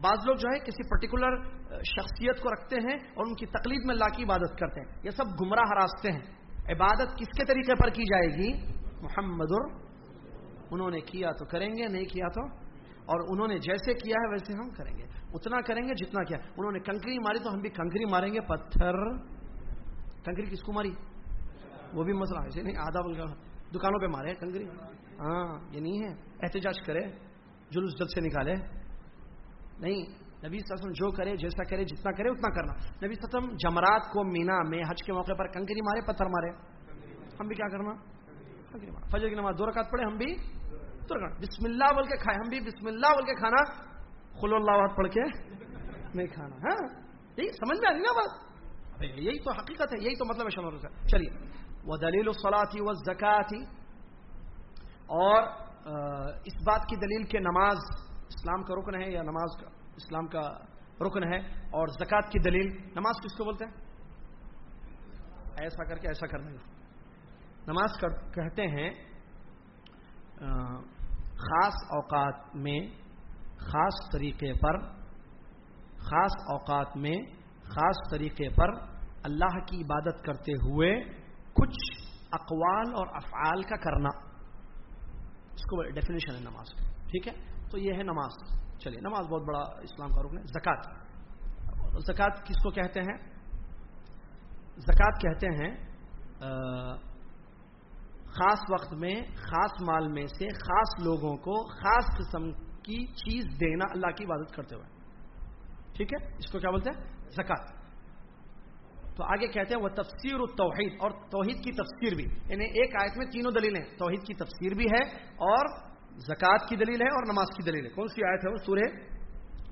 بعض لوگ جو ہے کسی پرٹیکولر شخصیت کو رکھتے ہیں اور ان کی تقلید میں اللہ کی عبادت کرتے ہیں۔ یہ سب گمراہ راستے ہیں۔ عبادت کس کے طریقے پر کی جائے گی؟ محمد انہوں نے کیا تو کریں گے، نہیں کیا تو؟ اور انہوں نے جیسے کیا ہے ویسے ہم کریں گے۔ اتنا کریں گے جتنا کیا۔ انہوں نے کنکری ماری تو ہم بھی کنکری ماریں گے۔ پتھر۔ کنکری کس کو ماری؟ وہ بھی مسئلہ ایسے نہیں آدھا بول دکانوں پہ مارے کنکری۔ ہاں یہ نہیں ہے۔ احتجاج کرے، جلوس جلد سے نکالے۔ نہیں، نبی سسم جو کرے، جیسا کرے، جتنا کرے، اتنا کرنا۔ نبی سسم جمرات کو مینا میں حج کے موقع پر کنکری مارے، پتھر مارے۔ ہم بھی کیا کرنا؟ فجر کی نماز۔ دو رکعت پڑھے ہم بھی دو رکعت۔ بسم اللہ بول کے کھائے ہم بھی بسم اللہ بول کے کھانا۔ خل اللہ پڑھ کے نہیں کھانا۔ ہاں؟ یہی سمجھ میں آ رہی نا بات؟ یہی تو حقیقت ہے، یہی تو مطلب ہے شمار چلیے۔ وہ دلیل الصلاح تھی وہ زکا تھی اور اس بات کی دلیل کہ نماز اسلام کا رکن ہے یا نماز کا، اسلام کا رکن ہے، اور زکوٰۃ کی دلیل، نماز کس کو بولتے ہیں؟ ایسا کر کے ایسا کرنے کا نماز کہتے ہیں خاص اوقات میں خاص طریقے پر، خاص اوقات میں خاص طریقے پر اللہ کی عبادت کرتے ہوئے کچھ اقوال اور افعال کا کرنا۔ اس کو ڈیفینیشن ہے نماز ٹھیک ہے؟ تو یہ ہے نماز۔ چلیے، نماز بہت بڑا اسلام کا رکن ہے، زکوٰۃ۔ زکوٰۃ کس کو کہتے ہیں؟ زکوٰۃ کہتے ہیں خاص وقت میں، خاص مال میں سے، خاص لوگوں کو خاص قسم کی چیز دینا اللہ کی عبادت کرتے ہوئے۔ ٹھیک ہے؟ اس کو کیا بولتے ہیں؟ زکات۔ تو آگے کہتے ہیں وہ تفسیر توحید اور توحید کی تفسیر بھی۔ یعنی ایک آیت میں تینوں دلیلیں۔ توحید کی تفسیر بھی ہے اور زکات کی دلیل ہے اور نماز کی دلیل ہے۔ کون سی آیت ہے وہ؟ سورہ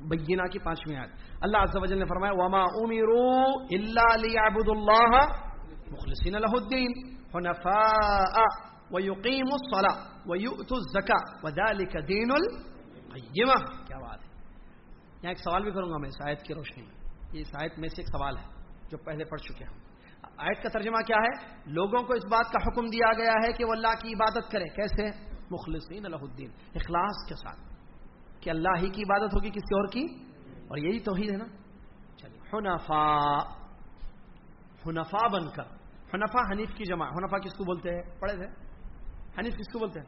بینہ کی پانچویں آیت۔ اللہ عز و جل نے فرمایا، وما امروا الا ليعبدوا الله مخلصین له حنفاء ويقيموا الصلاه ويؤتوا الزكاه وذلك دين القيمه کیا بات ہے؟ یہاں ایک سوال بھی کروں گا میں اس آیت کی روشنی میں. یہ اس آیت میں سے ایک سوال ہے جو پہلے پڑھ چکے ہیں آیت کا ترجمہ کیا ہے؟ لوگوں کو اس بات کا حکم دیا گیا ہے کہ وہ اللہ کی عبادت کرے کیسے؟ مخلصین الہ الدین. اخلاص کے ساتھ. کہ اللہ ہی کی عبادت ہوگی کسی اور کی؟ اور یہی توحید ہے نا؟ چلیے. حنفا حنفا بن کر. حنفا حنیف کی جمع حنفا کس کو بولتے ہیں؟ پڑھے تھے؟ حنیف کس کو بولتے ہیں؟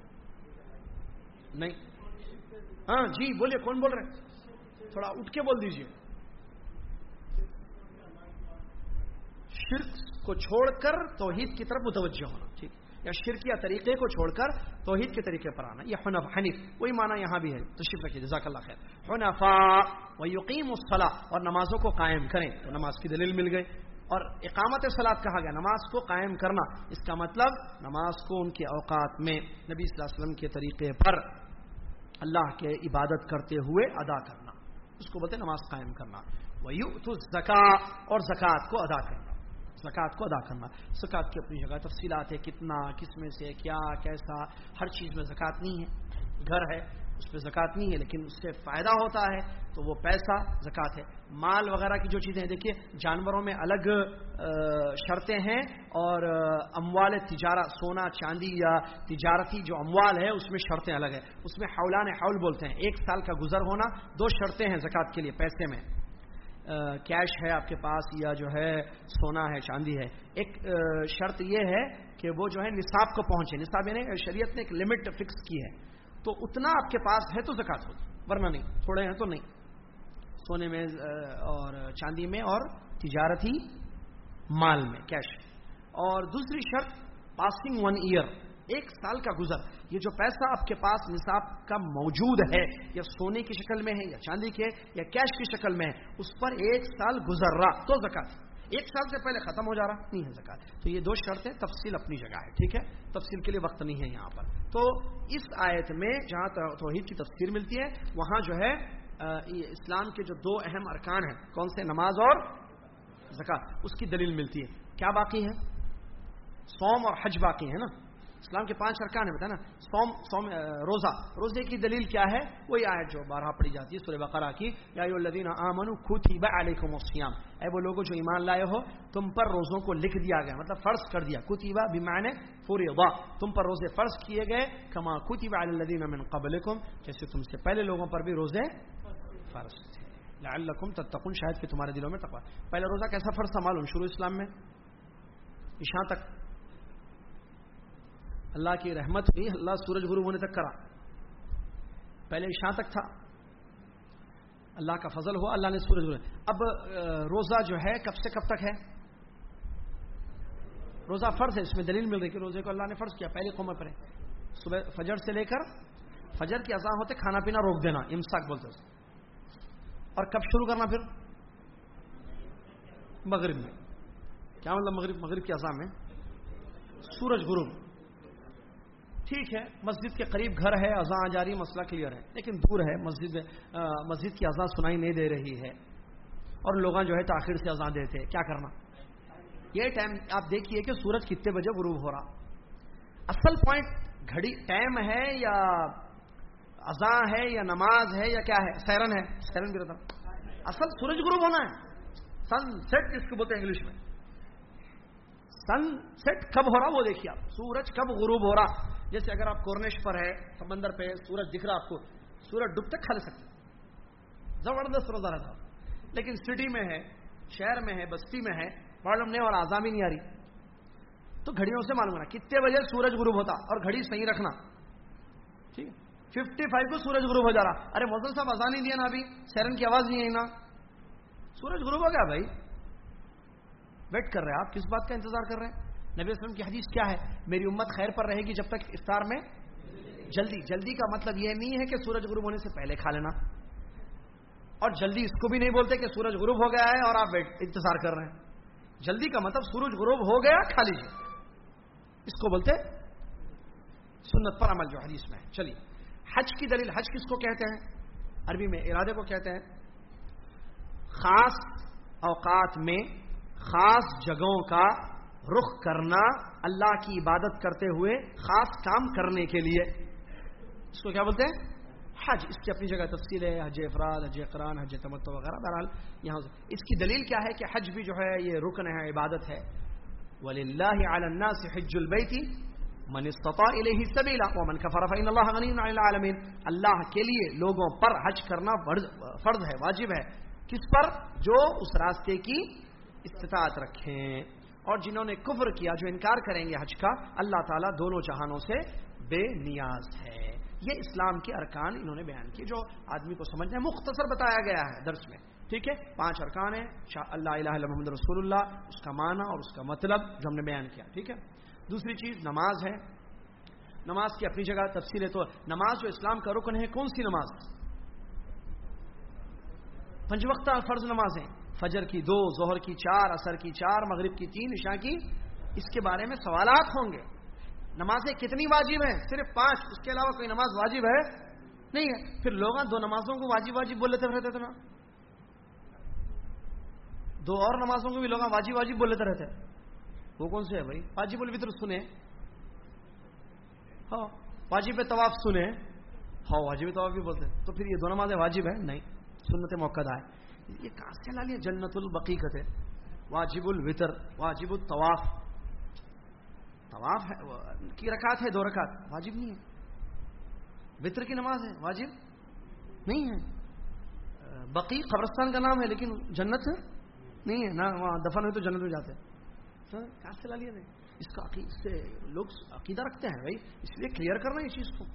نہیں۔ ہاں جی بولیے، کون بول رہے ہیں؟ تھوڑا اٹھ کے بول دیجیے شرک کو چھوڑ کر توحید کی طرف متوجہ ہونا، ٹھیک۔ یا شرکیہ طریقے کو چھوڑ کر توحید کے طریقے پر آنا، یہ حنف، حنیف، وہی معنی یہاں بھی ہے۔ تشریف رکھیے، جزاک اللہ خیر۔ حنفا و یقین الصلاح اور نمازوں کو قائم کریں۔ تو نماز کی دلیل مل گئی۔ اور اقامت سلاد کہا گیا، نماز کو قائم کرنا۔ اس کا مطلب نماز کو ان کے اوقات میں، نبی صلی اللہ علیہ وسلم کے طریقے پر اللہ کے عبادت کرتے ہوئے ادا کرنا۔ اس کو بولتے نماز قائم کرنا۔ وہ زکا اور زکوٰۃ کو ادا کرنا۔ زکوٰۃ کو ادا کرنا۔ زکوٰۃ کی اپنی جگہ تفصیلات ہے کتنا، کس میں سے، کیا، کیسا، ہر چیز میں زکوٰۃ نہیں ہے۔ گھر ہے اس پہ زکوٰۃ نہیں ہے، لیکن اس سے فائدہ ہوتا ہے، تو وہ پیسہ زکوٰۃ ہے۔ مال وغیرہ کی جو چیزیں ہیں، دیکھیے، جانوروں میں الگ شرطیں ہیں اور اموال تجارت سونا، چاندی یا تجارتی جو اموال ہے، اس میں شرطیں الگ ہیں۔ اس میں حولان حول بولتے ہیں۔ ایک سال کا گزر ہونا، دو شرطیں ہیں زکوٰۃ کے لیے پیسے میں۔ کیش ہے آپ کے پاس یا جو ہے سونا ہے، چاندی ہے۔ ایک شرط یہ ہے کہ وہ جو ہے نصاب کو پہنچے۔ نصاب یعنی شریعت نے ایک لمٹ فکس کی ہے۔ تو اتنا آپ کے پاس ہے تو زکات ہوگی ورنہ نہیں، تھوڑے ہیں تو نہیں۔ سونے میں اور چاندی میں، اور تجارتی مال میں کیش اور دوسری شرط پاسنگ ون ایئر ایک سال کا گزر۔ یہ جو پیسہ آپ کے پاس نصاب کا موجود ہے، یا سونے کی شکل میں ہے، یا چاندی کے، یا کیش کی شکل میں ہے، اس پر ایک سال گزر رہا تو زکات ایک سال سے پہلے ختم ہو جا رہا، نہیں ہے زکات تو یہ دو شرطیں تفصیل اپنی جگہ ہے، ٹھیک ہے؟ تفصیل کے لیے وقت نہیں ہے یہاں پر۔ تو اس آیت میں جہاں توحید کی تفصیل ملتی ہے، وہاں جو ہے اسلام کے جو دو اہم ارکان ہیں، کون سے؟ نماز اور زکات اس کی دلیل ملتی ہے۔ کیا باقی ہے سوم اور حج باقی ہے نا؟ اسلام کے پانچ ارکان ہے بتا نا سوم سوم روزہ۔ روزے کی دلیل کیا ہے؟ وہی آیت جو بارہ پڑی جاتی ہے سورہ بقرہ کی۔ یا الذین آمنوا کتب علیکم الصیام۔ اے وہ لوگوں جو ایمان لائے ہو، تم پر روزوں کو لکھ دیا گیا مطلب فرض کر دیا۔ کتبہ بمعنی فرض۔ تم پر روزے فرض کیے گئے، کما کتب علی الذین من قبلکم، جیسے تم سے پہلے لوگوں پر بھی روزے فرض تھے۔ لعلکم تتقون، شاید کہ تمہارے دلوں میں تقوی۔ پہلا روزہ کیسا فرض تھا معلوم؟ شروع اسلام میں۔ عشاء تک اللہ کی رحمت ہوئی اللہ سورج غروب ہونے تک کرا۔ پہلے شاہ تک تھا۔ اللہ کا فضل ہوا، اللہ نے سورج غروب۔ اب روزہ جو ہے، کب سے کب تک ہے؟ روزہ فرض ہے، اس میں دلیل مل رہی کہ روزے کو اللہ نے فرض کیا، پہلی قوم پر صبح فجر سے لے کر فجر کی اذان ہوتے، کھانا پینا روک دینا، امساک بولتے۔ اور کب شروع کرنا پھر؟ مغرب میں۔ کیا مطلب مغرب؟ مغرب کی اذان میں۔ سورج غروب۔ ٹھیک ہے، مسجد کے قریب گھر ہے اذاں آ جا رہی مسئلہ کلیئر ہے۔ لیکن دور ہے، مسجد مسجد کی اذاں سنائی نہیں دے رہی ہے۔ اور لوگ جو ہے تاخیر سے اذاں دیتے کیا کرنا؟ یہ ٹائم آپ دیکھیے کہ سورج کتنے بجے غروب ہو رہا۔ اصل پوائنٹ گھڑی ٹائم ہے یا اذاں ہے یا نماز ہے یا کیا ہے؟ سیرن ہے۔ سیرن بھی رہتا اصل سورج غروب ہونا ہے۔ سن سیٹ کس کو بولتے ہیں انگلش میں۔ سن سیٹ کب ہو رہا وہ دیکھیے آپ۔ سورج کب غروب ہو رہا۔ جیسے اگر آپ کورنیش پر ہے سمندر پہ سورج دکھ رہا آپ کو، سورج ڈب تک کھا لے سکتے زبردست روزہ رہتا لیکن سٹی میں ہے، شہر میں ہے، بستی میں ہے، معلوم نہیں اور آزامی نہیں آ رہی۔ تو گھڑیوں سے معلوم رہا کتنے بجے سورج غروب ہوتا اور گھڑی صحیح رکھنا۔ ٹھیک۔ ففٹی فائیو کو سورج غروب ہو جا رہا۔ ارے موسم صاحب آزان نہیں دیا نا ابھی، سیرن کی آواز نہیں ہے نا۔ سورج غروب ہو گیا بھائی۔ ویٹ کر رہے ہیں آپ، کس بات کا انتظار کر رہے ہیں؟ نبی وسلم کی حدیث کیا ہے؟ میری امت خیر پر رہے گی جب تک افطار میں جلدی جلدی کا مطلب یہ نہیں ہے کہ سورج غروب ہونے سے پہلے کھا لینا۔ اور جلدی اس کو بھی نہیں بولتے کہ سورج غروب ہو گیا ہے اور آپ انتظار کر رہے ہیں۔ جلدی کا مطلب سورج غروب ہو گیا، کھا لیجیے اس کو بولتے سنت پر عمل جو حدیث میں ہے۔ چلیے، حج کی دلیل، حج کس کو کہتے ہیں؟ عربی میں ارادے کو کہتے ہیں۔ خاص اوقات میں، خاص جگہوں کا رخ کرنا اللہ کی عبادت کرتے ہوئے خاص کام کرنے کے لیے۔ اس کو کیا بولتے ہیں؟ حج۔ اس کی اپنی جگہ تفصیل ہے، حج افراد، حج اقران حج تمتو وغیرہ۔ بہرحال یہاں اس کی دلیل کیا ہے کہ حج بھی جو ہے یہ رکن ہے، عبادت ہے۔ ولی اللہ سے حج البیتی من استطاع الیہ سبیلا ومن کفر فإن اللہ غنی عن العالمین اللہ کے لیے لوگوں پر حج کرنا فرض ہے، واجب ہے۔ کس پر؟ جو اس راستے کی استطاعت رکھیں۔ اور جنہوں نے کفر کیا، جو انکار کریں گے حج کا، اللہ تعالیٰ دونوں جہانوں سے بے نیاز ہے۔ یہ اسلام کے ارکان انہوں نے بیان کیے، جو آدمی کو سمجھنا ہے، مختصر بتایا گیا ہے درس میں۔ ٹھیک ہے؟ پانچ ارکان ہیں اللہ الہ محمد رسول اللہ، اس کا معنی اور اس کا مطلب جو ہم نے بیان کیا، ٹھیک ہے؟ دوسری چیز، نماز ہے۔ نماز کی اپنی جگہ تفصیل ہے تو نماز جو اسلام کا رکن ہے، کون سی نماز؟ پنج وقتہ فرض نماز ہیں فجر کی دو، ظہر کی چار اثر کی چار، مغرب کی تین، عشاء کی، اس کے بارے میں سوالات ہوں گے۔ نمازیں کتنی واجب ہیں؟ صرف پانچ، اس کے علاوہ کوئی نماز واجب ہے؟ نہیں ہے۔ پھر لوگ دو نمازوں کو واجب واجب بول لیتے رہتے تھے نا۔ دو اور نمازوں کو بھی لوگ واجب واجب بول لیتے رہتے۔ وہ کون سے ہے بھائی؟ واجب الفطر سنے ہاں واجب طواف سنے ہاں واجب طواف بھی بولتے تو پھر یہ دو نمازیں واجب ہے نہیں، سنت موقع ہے یہ کہاں سے لا لیا جنت البقیقت ہے۔ واجب الوطر واجب الطواف۔ طواف ہے کی رکعت ہے؟ دو رکعت۔ واجب نہیں ہے۔ وطر کی نماز ہے؟ واجب نہیں ہے۔ بقی قبرستان کا نام ہے، لیکن جنت نہیں ہے۔ نہ وہاں دفن ہوئے تو جنت میں جاتے کہاں سے لا لیا اس کا اس سے لوگ عقیدہ رکھتے ہیں بھائی۔ اس لیے کلیئر کرنا ہے اس چیز کو۔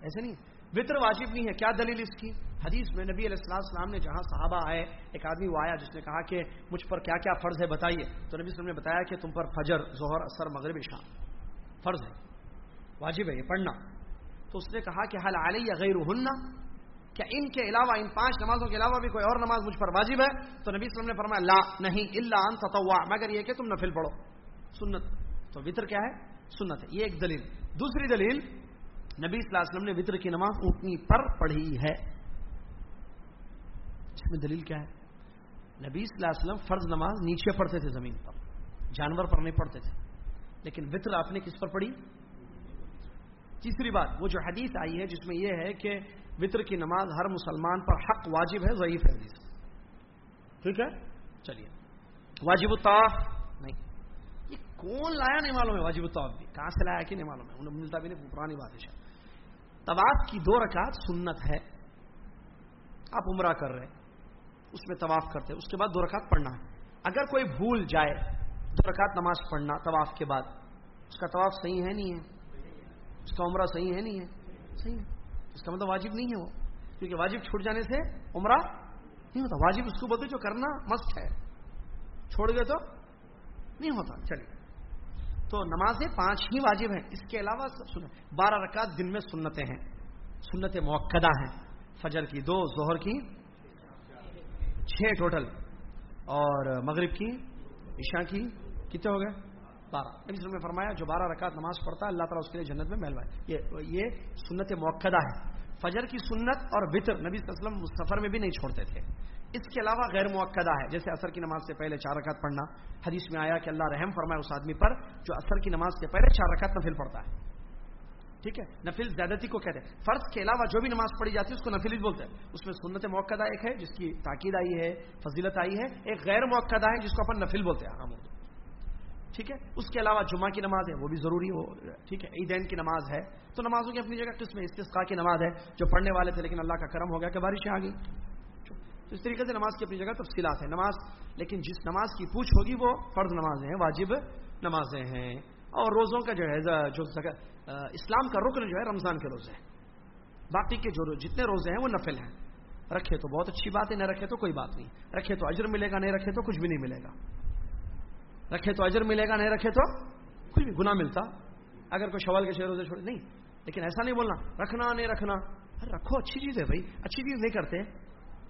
ایسے نہیں وطر واجب نہیں ہے، کیا دلیل اس کی؟ حدیث میں نبی علیہ السلام السلام نے جہاں صحابہ آئے، ایک آدمی وہ آیا جس نے کہا کہ مجھ پر کیا کیا فرض ہے بتائیے؟ تو نبی وسلم نے بتایا کہ تم پر فجر، ظہر، اثر، مغرب شام فرض ہے، واجب ہے یہ پڑھنا۔ تو اس نے کہا کہ حل علی یا غیر ہننا کیا ان کے علاوہ، ان پانچ نمازوں کے علاوہ بھی کوئی اور نماز مجھ پر واجب ہے؟ تو نبی وسلم نے فرمایا، لا، نہیں اللہ ان تطوع، مگر یہ کہ تم نفل پڑھو۔ سنت۔ تو وطر کیا ہے؟ سنت ہے۔ یہ ایک دلیل۔ دوسری دلیل نبی صلی اللہ علیہ وسلم نے وطر کی نماز اونٹنی پر پڑھی ہے۔ اس میں دلیل کیا ہے؟ نبی صلی اللہ علیہ وسلم فرض نماز نیچے پڑھتے تھے زمین پر، جانور پر نہیں پڑھتے تھے۔ لیکن وطر آپ نے کس پر پڑھی؟ تیسری بات، وہ جو حدیث آئی ہے جس میں یہ ہے کہ وطر کی نماز ہر مسلمان پر حق واجب ہے، ضعیف ہے حدیث۔ ٹھیک ہے؟ چلیے۔ واجب الطاف نہیں۔ یہ کون لایا نہیں معلوم ہے واجب الطاف بھی؟ کہاں سے لایا کہ نہیں معلوم ہے انہیں ملتا بھی نہیں، پرانی بات ہے شاید۔ طواف کی دو رکعت سنت ہے۔ آپ عمرہ کر رہے ہیں، اس میں طواف کرتے اس کے بعد دو رکعت پڑھنا ہے۔ اگر کوئی بھول جائے دو رکعت نماز پڑھنا طواف کے بعد، اس کا طواف صحیح ہے نہیں ہے؟ اس کا عمرہ صحیح ہے نہیں ہے؟ صحیح ہے۔ اس کا مطلب واجب نہیں ہے وہ، کیونکہ واجب چھوٹ جانے سے عمرہ نہیں ہوتا۔ واجب اس کو بولتے جو کرنا مست ہے، چھوڑ گئے تو نہیں ہوتا۔ چلیے۔ تو نمازیں پانچ ہی واجب ہیں۔ اس کے علاوہ سب بارہ رکعت دن میں سنتیں ہیں۔ سنت موقع ہیں۔ فجر کی دو زہر کی چھ ٹوٹل۔ اور مغرب کی، عشاء کی کتنے ہو گئے؟ بارہ۔ نبی میں فرمایا، جو بارہ رکعت نماز پڑھتا ہے، اللہ تعالیٰ اس کے لیے جنت میں محلوائے یہ یہ سنت موقع ہے۔ فجر کی سنت اور وطر نبی صلی اللہ علیہ وسلم سفر میں بھی نہیں چھوڑتے تھے۔ اس کے علاوہ غیر موقع ہے۔ جیسے اثر کی نماز سے پہلے چار رکعت پڑھنا۔ حدیث میں آیا کہ اللہ رحم فرمائے اس آدمی پر جو اثر کی نماز سے پہلے چار رکعت نفل پڑھتا ہے۔ ٹھیک ہے؟ نفل زیادتی کو کہتے ہیں۔ فرض کے علاوہ جو بھی نماز پڑھی جاتی ہے اس کو نفل ہی بولتے ہیں۔ اس میں سنت موقع ایک ہے جس کی تاکید آئی ہے، فضیلت آئی ہے۔ ایک غیر موقع ہے جس کو اپن نفل بولتے ہیں۔ عام اردو۔ ٹھیک ہے؟ اس کے علاوہ جمعہ کی نماز ہے، وہ بھی ضروری ہو۔ ٹھیک ہے؟ عیدین کی نماز ہے۔ تو نمازوں کی اپنی جگہ قسم استثقاء کی نماز ہے جو پڑھنے والے تھے، لیکن اللہ کا کرم ہو گیا کہ بارشیں آ گئی تو اس طریقے سے نماز کی اپنی جگہ تفصیلات ہیں، نماز، لیکن جس نماز کی پوچھ ہوگی وہ فرض نمازیں ہیں، واجب نمازیں ہیں۔ اور روزوں کا جو ہے جو اسلام کا رکن جو ہے، رمضان کے روزے ہیں۔ باقی کے جو جتنے روزے ہیں وہ نفل ہیں۔ رکھے تو بہت اچھی بات ہے، نہ رکھے تو کوئی بات نہیں۔ رکھے تو اجر ملے گا نہیں رکھے تو کچھ بھی نہیں ملے گا۔ رکھے تو اجر ملے گا نہیں رکھے تو کچھ بھی گناہ ملتا۔ اگر کوئی شوال کے شہروں سے چھوڑے، نہیں، لیکن ایسا نہیں بولنا، رکھنا، نہیں رکھنا۔ رکھو، اچھی چیز ہے بھائی، اچھی چیز نہیں کرتے۔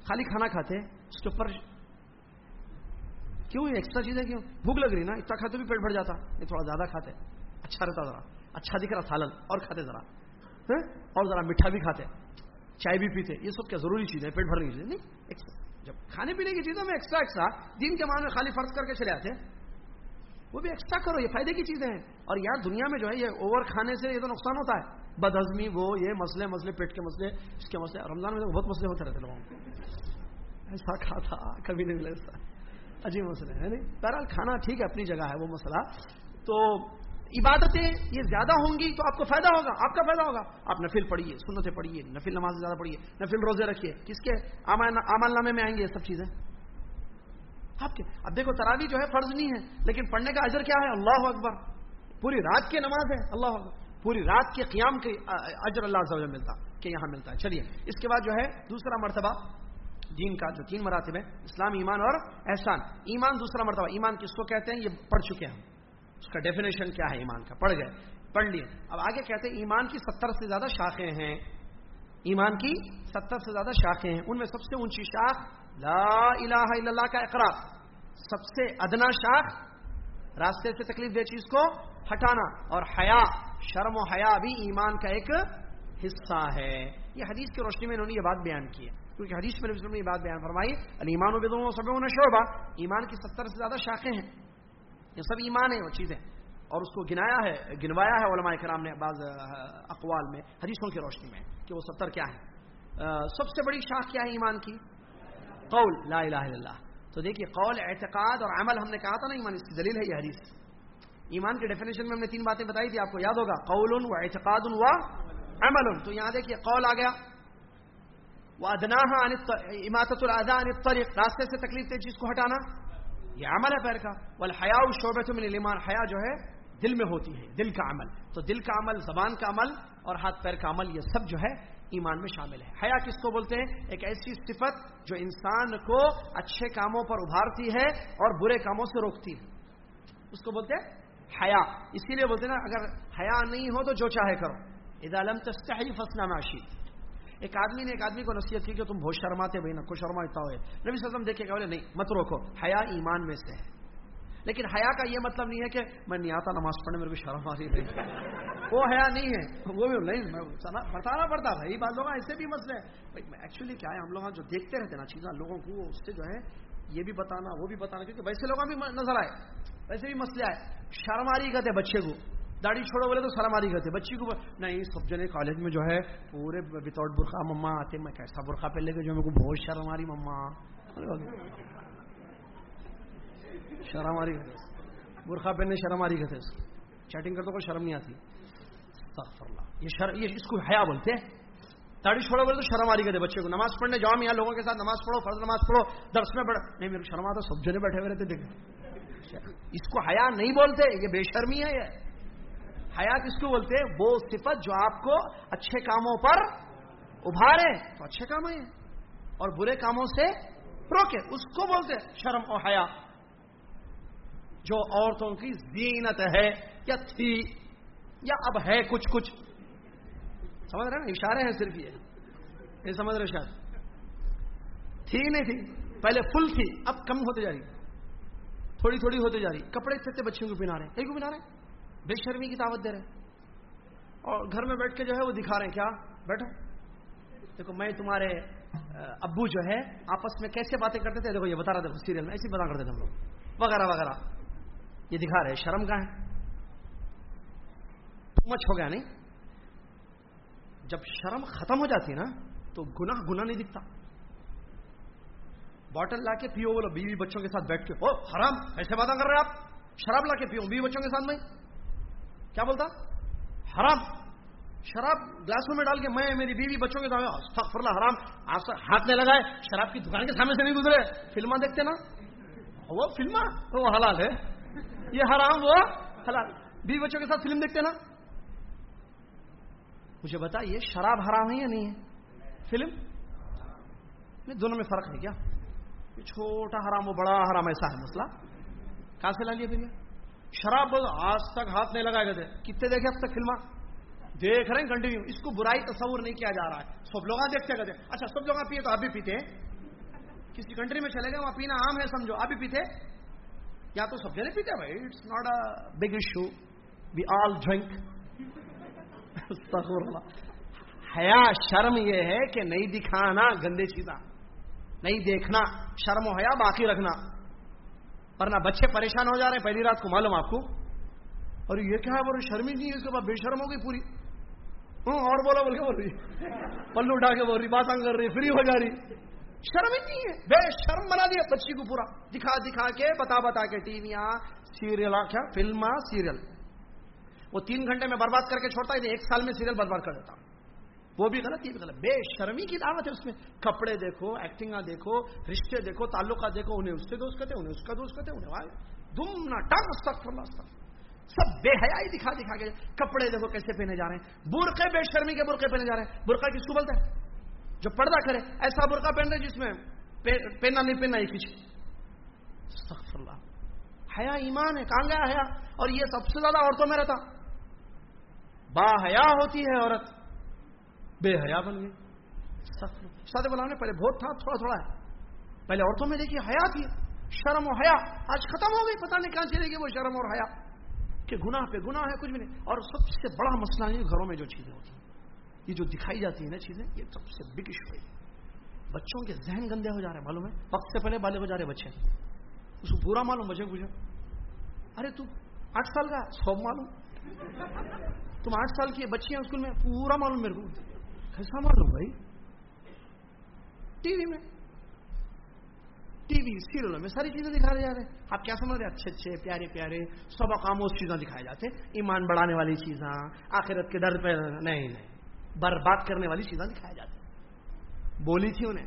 خالی کھانا کھاتے اس کے اوپر کیوں ایکسٹرا چیزیں کیوں؟ بھوک لگ رہی نا، اتنا کھاتے بھی پیٹ بھر جاتا۔ یہ تھوڑا زیادہ کھاتے۔ اچھا رہتا ذرا۔ اچھا دکھ رہا، سالن۔ اور کھاتے ذرا۔ ہاں؟ اور ذرا میٹھا بھی کھاتے۔ چائے بھی پیتے۔ یہ سب کیا ضروری چیز ہے، پیٹ بھرنے کی چیز نہیں جب کھانے پینے کی چیزوں میں ایکسٹرا ایکسٹرا دن کے مان میں خالی فرض کر کے چلے آتے وہ بھی ایکسٹرا کرو، یہ فائدے کی چیزیں ہیں۔ اور یار دنیا میں جو ہے، یہ اوور کھانے سے یہ تو نقصان ہوتا ہے۔ بد ہزمی وہ یہ مسئلے مسئلے پیٹ کے مسئلے، اس کے مسئلے۔ رمضان میں تو بہت مسئلے ہوتے رہتے لوگوں کو۔ ایسا کھاتا کبھی نہیں ملے ایسا عجیب مسئلے ہے نہیں؟ بہرحال کھانا ٹھیک ہے، اپنی جگہ ہے وہ مسئلہ۔ تو عبادتیں یہ زیادہ ہوں گی تو آپ کو فائدہ ہوگا، آپ کا فائدہ ہوگا۔ آپ نفل پڑھیے، سنتیں پڑھیے، نفل نماز زیادہ پڑھیے، نفل روزے رکھیے۔ کس کے؟ امال نامے میں آئیں گے یہ سب چیزیں۔ آپ کے؟ اب دیکھو تراوی جو ہے فرض نہیں ہے، لیکن پڑھنے کا اجر کیا ہے؟ اللہ اکبر۔ پوری رات کی نماز ہے، اللہ اکبر۔ پوری رات کے قیام کے اجر اللہ سے ملتا، کہ یہاں ملتا ہے۔ چلیے، اس کے بعد جو ہے دوسرا مرتبہ، دین کا جو تین مراتب ہے اسلام، ایمان اور احسان۔ ایمان دوسرا مرتبہ، ایمان کس کو کہتے ہیں؟ یہ پڑھ چکے ہیں اس کا ڈیفینیشن کیا ہے؟ ایمان کا۔ پڑھ گئے، پڑھ لیے۔ اب آگے کہتے ہیں، ایمان کی ستر سے زیادہ شاخیں ہیں۔ ایمان کی ستر سے زیادہ شاخیں ہیں۔ ان میں سب سے اونچی شاخ لا الہ الا اللہ کا اقرار سب سے ادنا شاخ، راستے سے تکلیف دے چیز کو ہٹانا اور حیا۔ شرم و حیا بھی ایمان کا ایک حصہ ہے۔ یہ حدیث کی روشنی میں انہوں نے یہ بات بیان کی ہے۔ کیونکہ حدیث میں نے یہ بات بیان فرمائی ایمان و بدوں سب شعبہ ایمان کی ستر سے زیادہ شاخیں ہیں۔ یہ سب ایمان ہے وہ چیزیں۔ اور اس کو گنایا ہے، گنوایا ہے علماء کرام نے بعض اقوال میں، حدیثوں کی روشنی میں کہ وہ ستر کیا ہے سب سے بڑی شاخ کیا ہے ایمان کی؟ قول، لا الہ الا اللہ۔ تو دیکھیے، قول، اعتقاد اور عمل، ہم نے کہا تھا نا، ایمان اس کی دلیل ہے، یہ حدیث۔ ایمان کی ڈیفینیشن میں ہم نے تین باتیں بتائی تھی، آپ کو یاد ہوگا قول و اعتقاد و عمل تو یہاں دیکھیے قول آ گیا۔ وہ ادنا اماطت الادان الطریق راستے سے تکلیف تھی چیز کو ہٹانا۔ یہ عمل ہے پیر کا۔ بل حیا شعبت من الایمان حیا جو ہے، دل میں ہوتی ہے، دل کا عمل۔ تو دل کا عمل، زبان کا عمل اور ہاتھ پیر کا عمل، یہ سب جو ہے، ایمان میں شامل ہے۔ حیا کس کو بولتے ہیں؟ ایک ایسی صفت جو انسان کو اچھے کاموں پر ابھارتی ہے اور برے کاموں سے روکتی ہے۔ اس کو بولتے ہیں حیا، اسی لیے بولتے نا، اگر حیا نہیں ہو تو جو چاہے کرو۔ ادالم تستحی فسنا معاشی ایک آدمی نے ایک آدمی کو نصیحت کی کہ تم بہت شرماتے بھائی نا کو شرماتا ہوئے۔ نبی وسلم دیکھے کہ بولے، نہیں، مت روکو، حیا ایمان میں سے ہے۔ لیکن حیا کا یہ مطلب نہیں ہے کہ میں نہیں آتا، نماز پڑھنے میرے کو شرم آ رہی ہے وہ حیا نہیں ہے، وہ بھی نہیں بتانا پڑتا بھائی بعض لوگ ایسے بھی مسئلے ہیں ایکچولی کیا ہے، ہم لوگ جو دیکھتے رہتے نا چیزیں لوگوں کو، اس سے جو ہے یہ بھی بتانا، وہ بھی بتانا، کیونکہ ویسے لوگوں بھی نظر آئے۔ ویسے بھی مسئلے آئے۔ شرم آ رہی کہتے بچے کو۔ داڑھی چھوڑو بولے تو سلاماری کرتے بچی کو نہیں، سب جنے کالج میں جو ہے، پورے وداؤٹ برقع، مما آتے میں کیسا برقع پہ لے کے جو میرے کو بہت شرم آ رہی مما شرم آ برقع پہننے شرم آ رہی چیٹنگ کرتے کو شرم نہیں آتی۔ یہ شر، یہ اس کو حیا بولتے داڑھی چھوڑو بولے تو شرم آ رہی کرتے بچے کو۔ نماز پڑھنے جاؤ یہاں لوگوں کے ساتھ نماز پڑھو، فرض نماز پڑھو، درس میں پڑھ نہیں، میرے کو شرم آتا، سب جنے بیٹھے ہوئے رہتے دیکھ اس کو حیا نہیں بولتے، یہ بے شرمی ہے یہ۔ حیا کس کو بولتے؟ وہ صفت جو آپ کو اچھے کاموں پر ابھارے۔ تو اچھے کام ہیں۔ اور برے کاموں سے روکے۔ اس کو بولتے شرم اور حیا۔ جو عورتوں کی زینت ہے، یا تھی، یا اب ہے کچھ کچھ۔ سمجھ رہے نا؟ اشارے ہیں صرف یہ۔ یہ سمجھ رہے شاید تھی نہیں تھی، پہلے فل تھی، اب کم ہوتے جا رہی۔ تھوڑی تھوڑی ہوتے جا رہی۔ کپڑے اتنے بچوں کو پہنا رہے کہیں کو پہنا رہے بے شرمی کی دعوت دے رہے اور گھر میں بیٹھ کے جو ہے وہ دکھا رہے ہیں۔ کیا؟ بیٹھو۔ دیکھو، میں تمہارے ابو جو ہے، آپس میں کیسے باتیں کرتے تھے؟ دیکھو، یہ بتا رہے تھے سیریل میں ایسی بتا کرتے تھے ہم لوگ۔ وغیرہ وغیرہ۔ یہ دکھا رہے شرم کا ہے۔ مچ ہو گیا، نہیں؟ جب شرم ختم ہو جاتی نا، تو گناہ گناہ نہیں دکھتا۔ باٹل لا کے پیو بولو بیوی بچوں کے ساتھ بیٹھ کے او حرام، ایسے باتیں کر رہے آپ۔ شراب لا کے پیو، بیوی بچوں کے ساتھ میں کیا بولتا؟ حرام۔ شراب گلاسوں میں ڈال کے میں، میری بیوی بچوں کے سامنے حرام۔ ہاتھ نہیں لگائے، شراب کی دکان کے سامنے سے نہیں گزرے۔ فلما دیکھتے نا۔ وہ فلما وہ حلال ہے۔ یہ حرام، وہ حلال۔ بیوی بچوں کے ساتھ فلم دیکھتے نا۔ مجھے بتائیے شراب حرام ہے یا نہیں ہے؟ فلم؟ میں دونوں میں فرق ہے کیا؟ چھوٹا حرام، وہ بڑا حرام ایسا ہے مسئلہ۔ کہاں سے لا لیا پھر شراب آج تک ہاتھ نہیں لگائے گئے تھے۔ کتنے دیکھے اب تک فلم دیکھ رہے ہیں کنٹینیو اس کو برائی تصور نہیں کیا جا رہا ہے۔ سب لوگ دیکھتے گئے اچھا سب لوگ پیے تو آپ بھی پیتے کسی کنٹری میں چلے گئے، وہاں پینا عام ہے، سمجھو آپ بھی پیتے یا تو سب جنے پیتے بھائی it's not a big issue we all drink حیا، شرم یہ ہے کہ نہیں دکھانا گندے چیزاں، نہیں دیکھنا، شرم و حیا باقی رکھنا۔ ورنہ بچے پریشان ہو جا رہے ہیں، پہلی رات کو معلوم آپ کو۔ اور یہ کیا ہے بولو شرمی نہیں ہے اس کے بعد، بے شرم ہو گئی پوری۔ ہاں اور بولا، بول کے بول رہی۔ پلو اٹھا کے بول رہی باتیں کر رہی، فری ہو جا رہی۔ شرم ہی نہیں ہے۔ بے شرم بنا دیا بچی کو پورا۔ دکھا دکھا کے، بتا بتا کے ٹی ویاں، سیریل، کیا؟ Film serial. وہ تین گھنٹے میں برباد کر کے چھوڑتا ہے، ایک سال میں سیریل برباد کر دیتا۔ وہ بھی غلط، یہ بھی غلط۔ بے شرمی کی دعوت ہے اس میں۔ کپڑے دیکھو ایکٹنگ دیکھو، رشتے دیکھو، تعلقات دیکھو، انہیں اس سے دوست کہتے انہیں اس کا دوست کہتے انہیں دم نہ ٹنگ سخت سب بے حیائی دکھا دکھا کے کپڑے دیکھو کیسے پہنے جا رہے ہیں۔ برقے بے شرمی کے برقے پہنے جا رہے ہیں۔ برقع کس کو بولتے ہیں جو پردہ کرے، ایسا برقع پہن رہے جس میں پہننا نہیں، پہننا یہ کچھ۔ اللہ۔ حیا ایمان ہے، کہاں گیا حیا؟ اور یہ سب سے زیادہ عورتوں میں رہتا۔ با حیا ہوتی ہے عورت، بے حیا بن گئی۔ سادے بلا پہلے بہت تھا، تھوڑا تھوڑا ہے۔ پہلے عورتوں میں دیکھیے حیا تھی، شرم و حیا۔ آج ختم ہو گئی، پتہ نہیں کہاں چلے گی وہ شرم اور حیا۔ کہ گناہ پہ گناہ ہے، کچھ بھی نہیں۔ اور سب سے بڑا مسئلہ نہیں گھروں میں جو چیزیں ہوتی ہیں، یہ جو دکھائی جاتی ہیں نا چیزیں، یہ سب سے بگ ایشو ہے بچوں کے ذہن گندے ہو جا رہے ہیں، معلوم ہے؟ وقت سے پہلے بالے ہو جا رہے بچے۔ اس کو پورا معلوم، بچے پوچھا، ارے تم آٹھ سال کا سو معلوم۔ تم آٹھ سال کی بچی ہیں، اسکول میں پورا معلوم میرے کو۔ کیسا معلوم بھائی؟ ٹی وی میں۔ ٹی وی سیریلوں میں ساری چیزیں دکھائے جا رہے ہیں۔ آپ کیا سمجھ رہے ہیں؟ اچھے اچھے، پیارے پیارے، سب خاموش چیزیں دکھائے جاتے ایمان بڑھانے والی چیزاں، آخرت کے ڈر پہ نہیں نہیں۔ برباد کرنے والی چیزیں دکھایا جاتی بولی تھی انہیں۔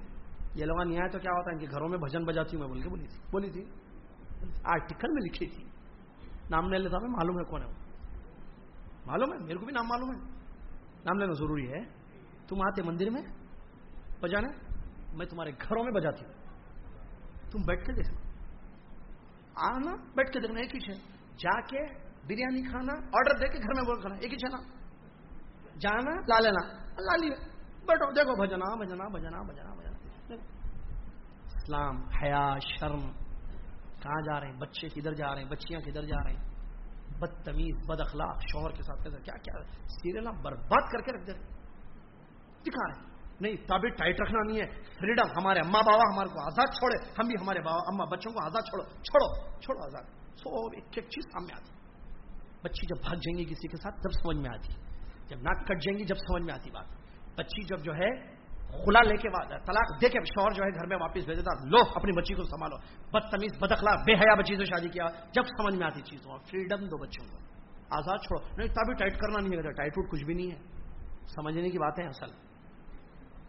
یہ لوگ نہیں آئے تو کیا ہوتا ہے؟ ان کے گھروں میں بھجن بجاتی ہوں میں بول کے بولی تھی۔ بولی تھی۔ آرٹیکل میں لکھی تھی۔ نام نہیں لیتا میں معلوم ہے کون ہے معلوم ہے؟ میرے کو بھی نام معلوم ہے۔ نام لینا ضروری ہے۔ تم آتے مندر میں بجانے میں تمہارے گھروں میں بجاتی ہوں۔ تم بیٹھ کے دیکھنا۔ آنا، بیٹھ کے دیکھنا، ایک ہی ہے جا کے بریانی کھانا، آرڈر دے کے گھر میں بول کھانا، ایک ہی ہے نا جانا، لا لینا۔ لا لی بیٹھو، دیکھو بجنا بجنا بجنا بجنا بجنا اسلام، حیا، شرم۔ کہاں جا رہے ہیں؟ بچے کدھر جا رہے ہیں؟ بچیاں کدھر جا رہے ہیں؟ بدتمیز بد اخلاق شوہر کے ساتھ کیا کیا سیریل برباد کر کے رکھ دے رہے دکھا رہے نہیں، تابع ٹائٹ رکھنا نہیں ہے۔ فریڈم ہمارے اما بابا ہمارے کو آزاد چھوڑے۔ ہم بھی ہمارے بابا اما بچوں کو آزاد چھوڑو چھوڑو چھوڑو آزاد۔ سو ایک ایک چیز سامنے آتی۔ بچی جب بھاگ جائیں گی کسی کے ساتھ جب سمجھ میں آتی۔ جب ناک کٹ جائیں گی، جب سمجھ میں آتی بات۔ بچی جب جو ہے کھلا لے کے طلاق دے کے شوہر جو ہے گھر میں واپس بھیج دیتا لو، اپنی بچی کو سنبھالو۔ بدتمیز بدخلا بے حیا بچی سے شادی کیا۔ جب سمجھ میں آتی چیزوں فریڈم دو بچوں کو۔ آزاد چھوڑو۔ نہیں، تبھی ٹائٹ کرنا نہیں ہے ٹائٹ ووٹ کچھ بھی نہیں ہے۔ سمجھنے کی بات ہے اصل۔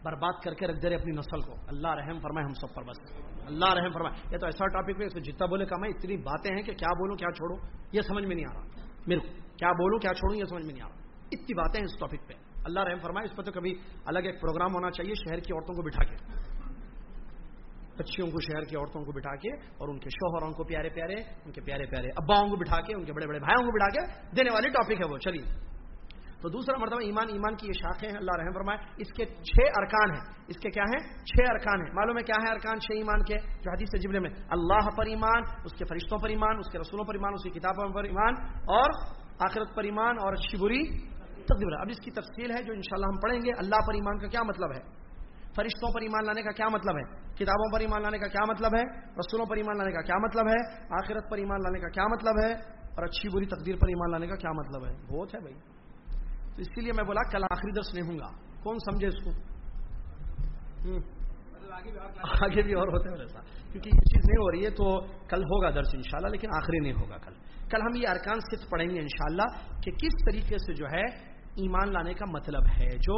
برباد کر کے رکھ دے رہے اپنی نسل کو۔ اللہ رحم فرمائے ہم سب پر بس۔ اللہ رحم فرمائے۔ یہ تو ایسا ٹاپک ہے اس میں جتنا بولے کم ہے، اتنی باتیں ہیں کہ کیا بولوں، کیا چھوڑوں؟ یہ سمجھ میں نہیں آ رہا۔ میرے کو کیا بولوں، کیا چھوڑوں، یہ سمجھ میں نہیں آ رہا۔ اتنی باتیں ہیں اس ٹاپک پہ۔ اللہ رحم فرمائے، اس پہ تو کبھی الگ ایک پروگرام ہونا چاہیے شہر کی عورتوں کو بٹھا کے۔ بچیوں کو شہر کی عورتوں کو بٹھا کے اور ان کے شوہروں کو پیارے پیارے، ان کے پیارے پیارے اباؤں کو بٹھا کے، ان کے بڑے بڑے بھائیوں کو بٹھا کے دینے والی ٹاپک ہے وہ، چلیے۔ تو دوسرا مرتبہ ایمان ایمان کی یہ شاخیں ہیں، اللہ رحم فرمائے۔ اس کے چھ ارکان ہیں۔ اس کے کیا ہیں؟ چھ ارکان ہیں۔ معلوم ہے کیا ہے ارکان چھ ایمان کے؟ جو حدیث جبلے میں، اللہ پر ایمان، اس کے فرشتوں پر ایمان، اس کے رسولوں پر ایمان، اس کی کتابوں پر ایمان اور آخرت پر ایمان اور اچھی بری اب اس کی تفصیل ہے جو انشاءاللہ ہم پڑھیں گے، اللہ پر ایمان کا کیا مطلب ہے؟ فرشتوں پر ایمان لانے کا کیا مطلب ہے؟ کتابوں پر ایمان لانے کا کیا مطلب ہے؟ رسولوں پر ایمان لانے کا کیا مطلب ہے؟ آخرت پر ایمان لانے کا کیا مطلب ہے؟ اور اچھی بری تقدیر پر ایمان لانے کا کیا مطلب ہے؟ بہت ہے بھائی۔ تو اس کے لیے میں بولا کل آخری درس نہیں ہوں گا۔ کون سمجھے اس کو؟ آگے بھی اور ہوتے ہیں ایسا کیونکہ یہ چیز نہیں ہو رہی ہے تو کل ہوگا درس انشاءاللہ، لیکن آخری نہیں ہوگا کل۔ کل ہم یہ ارکان صرف پڑھیں گے انشاءاللہ کہ کس طریقے سے جو ہے ایمان لانے کا مطلب ہے، جو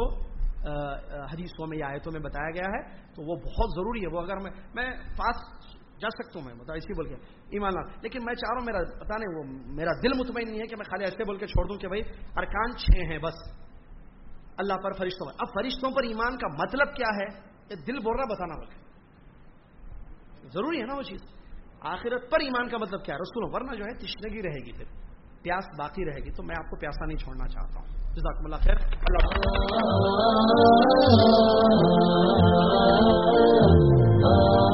حدیثوں میں یا آیتوں میں بتایا گیا ہے، تو وہ بہت ضروری ہے۔ وہ اگر میں میں پاس جا سکتا ہوں، میں بتا اسی بول کے ایمان لانا۔ لیکن میں چاہ رہا ہوں، میرا پتا نہیں، وہ میرا دل مطمئن نہیں ہے کہ میں خالی ایسے بول کے چھوڑ دوں کہ بھائی، ارکان چھ ہیں بس۔ اللہ پر فرشتوں پر۔ اب فرشتوں پر ایمان کا مطلب کیا ہے؟ یہ دل بول رہا بتانا بول ضروری ہے نا وہ چیز۔ آخرت پر ایمان کا مطلب کیا ہے؟ رسولوں، ورنہ جو ہے، تشنگی رہے گی پھر، پیاس باقی رہے گی۔ تو میں آپ کو پیاسا نہیں چھوڑنا چاہتا ہوں۔ جزاکم اللہ خیر۔ اللہ Oh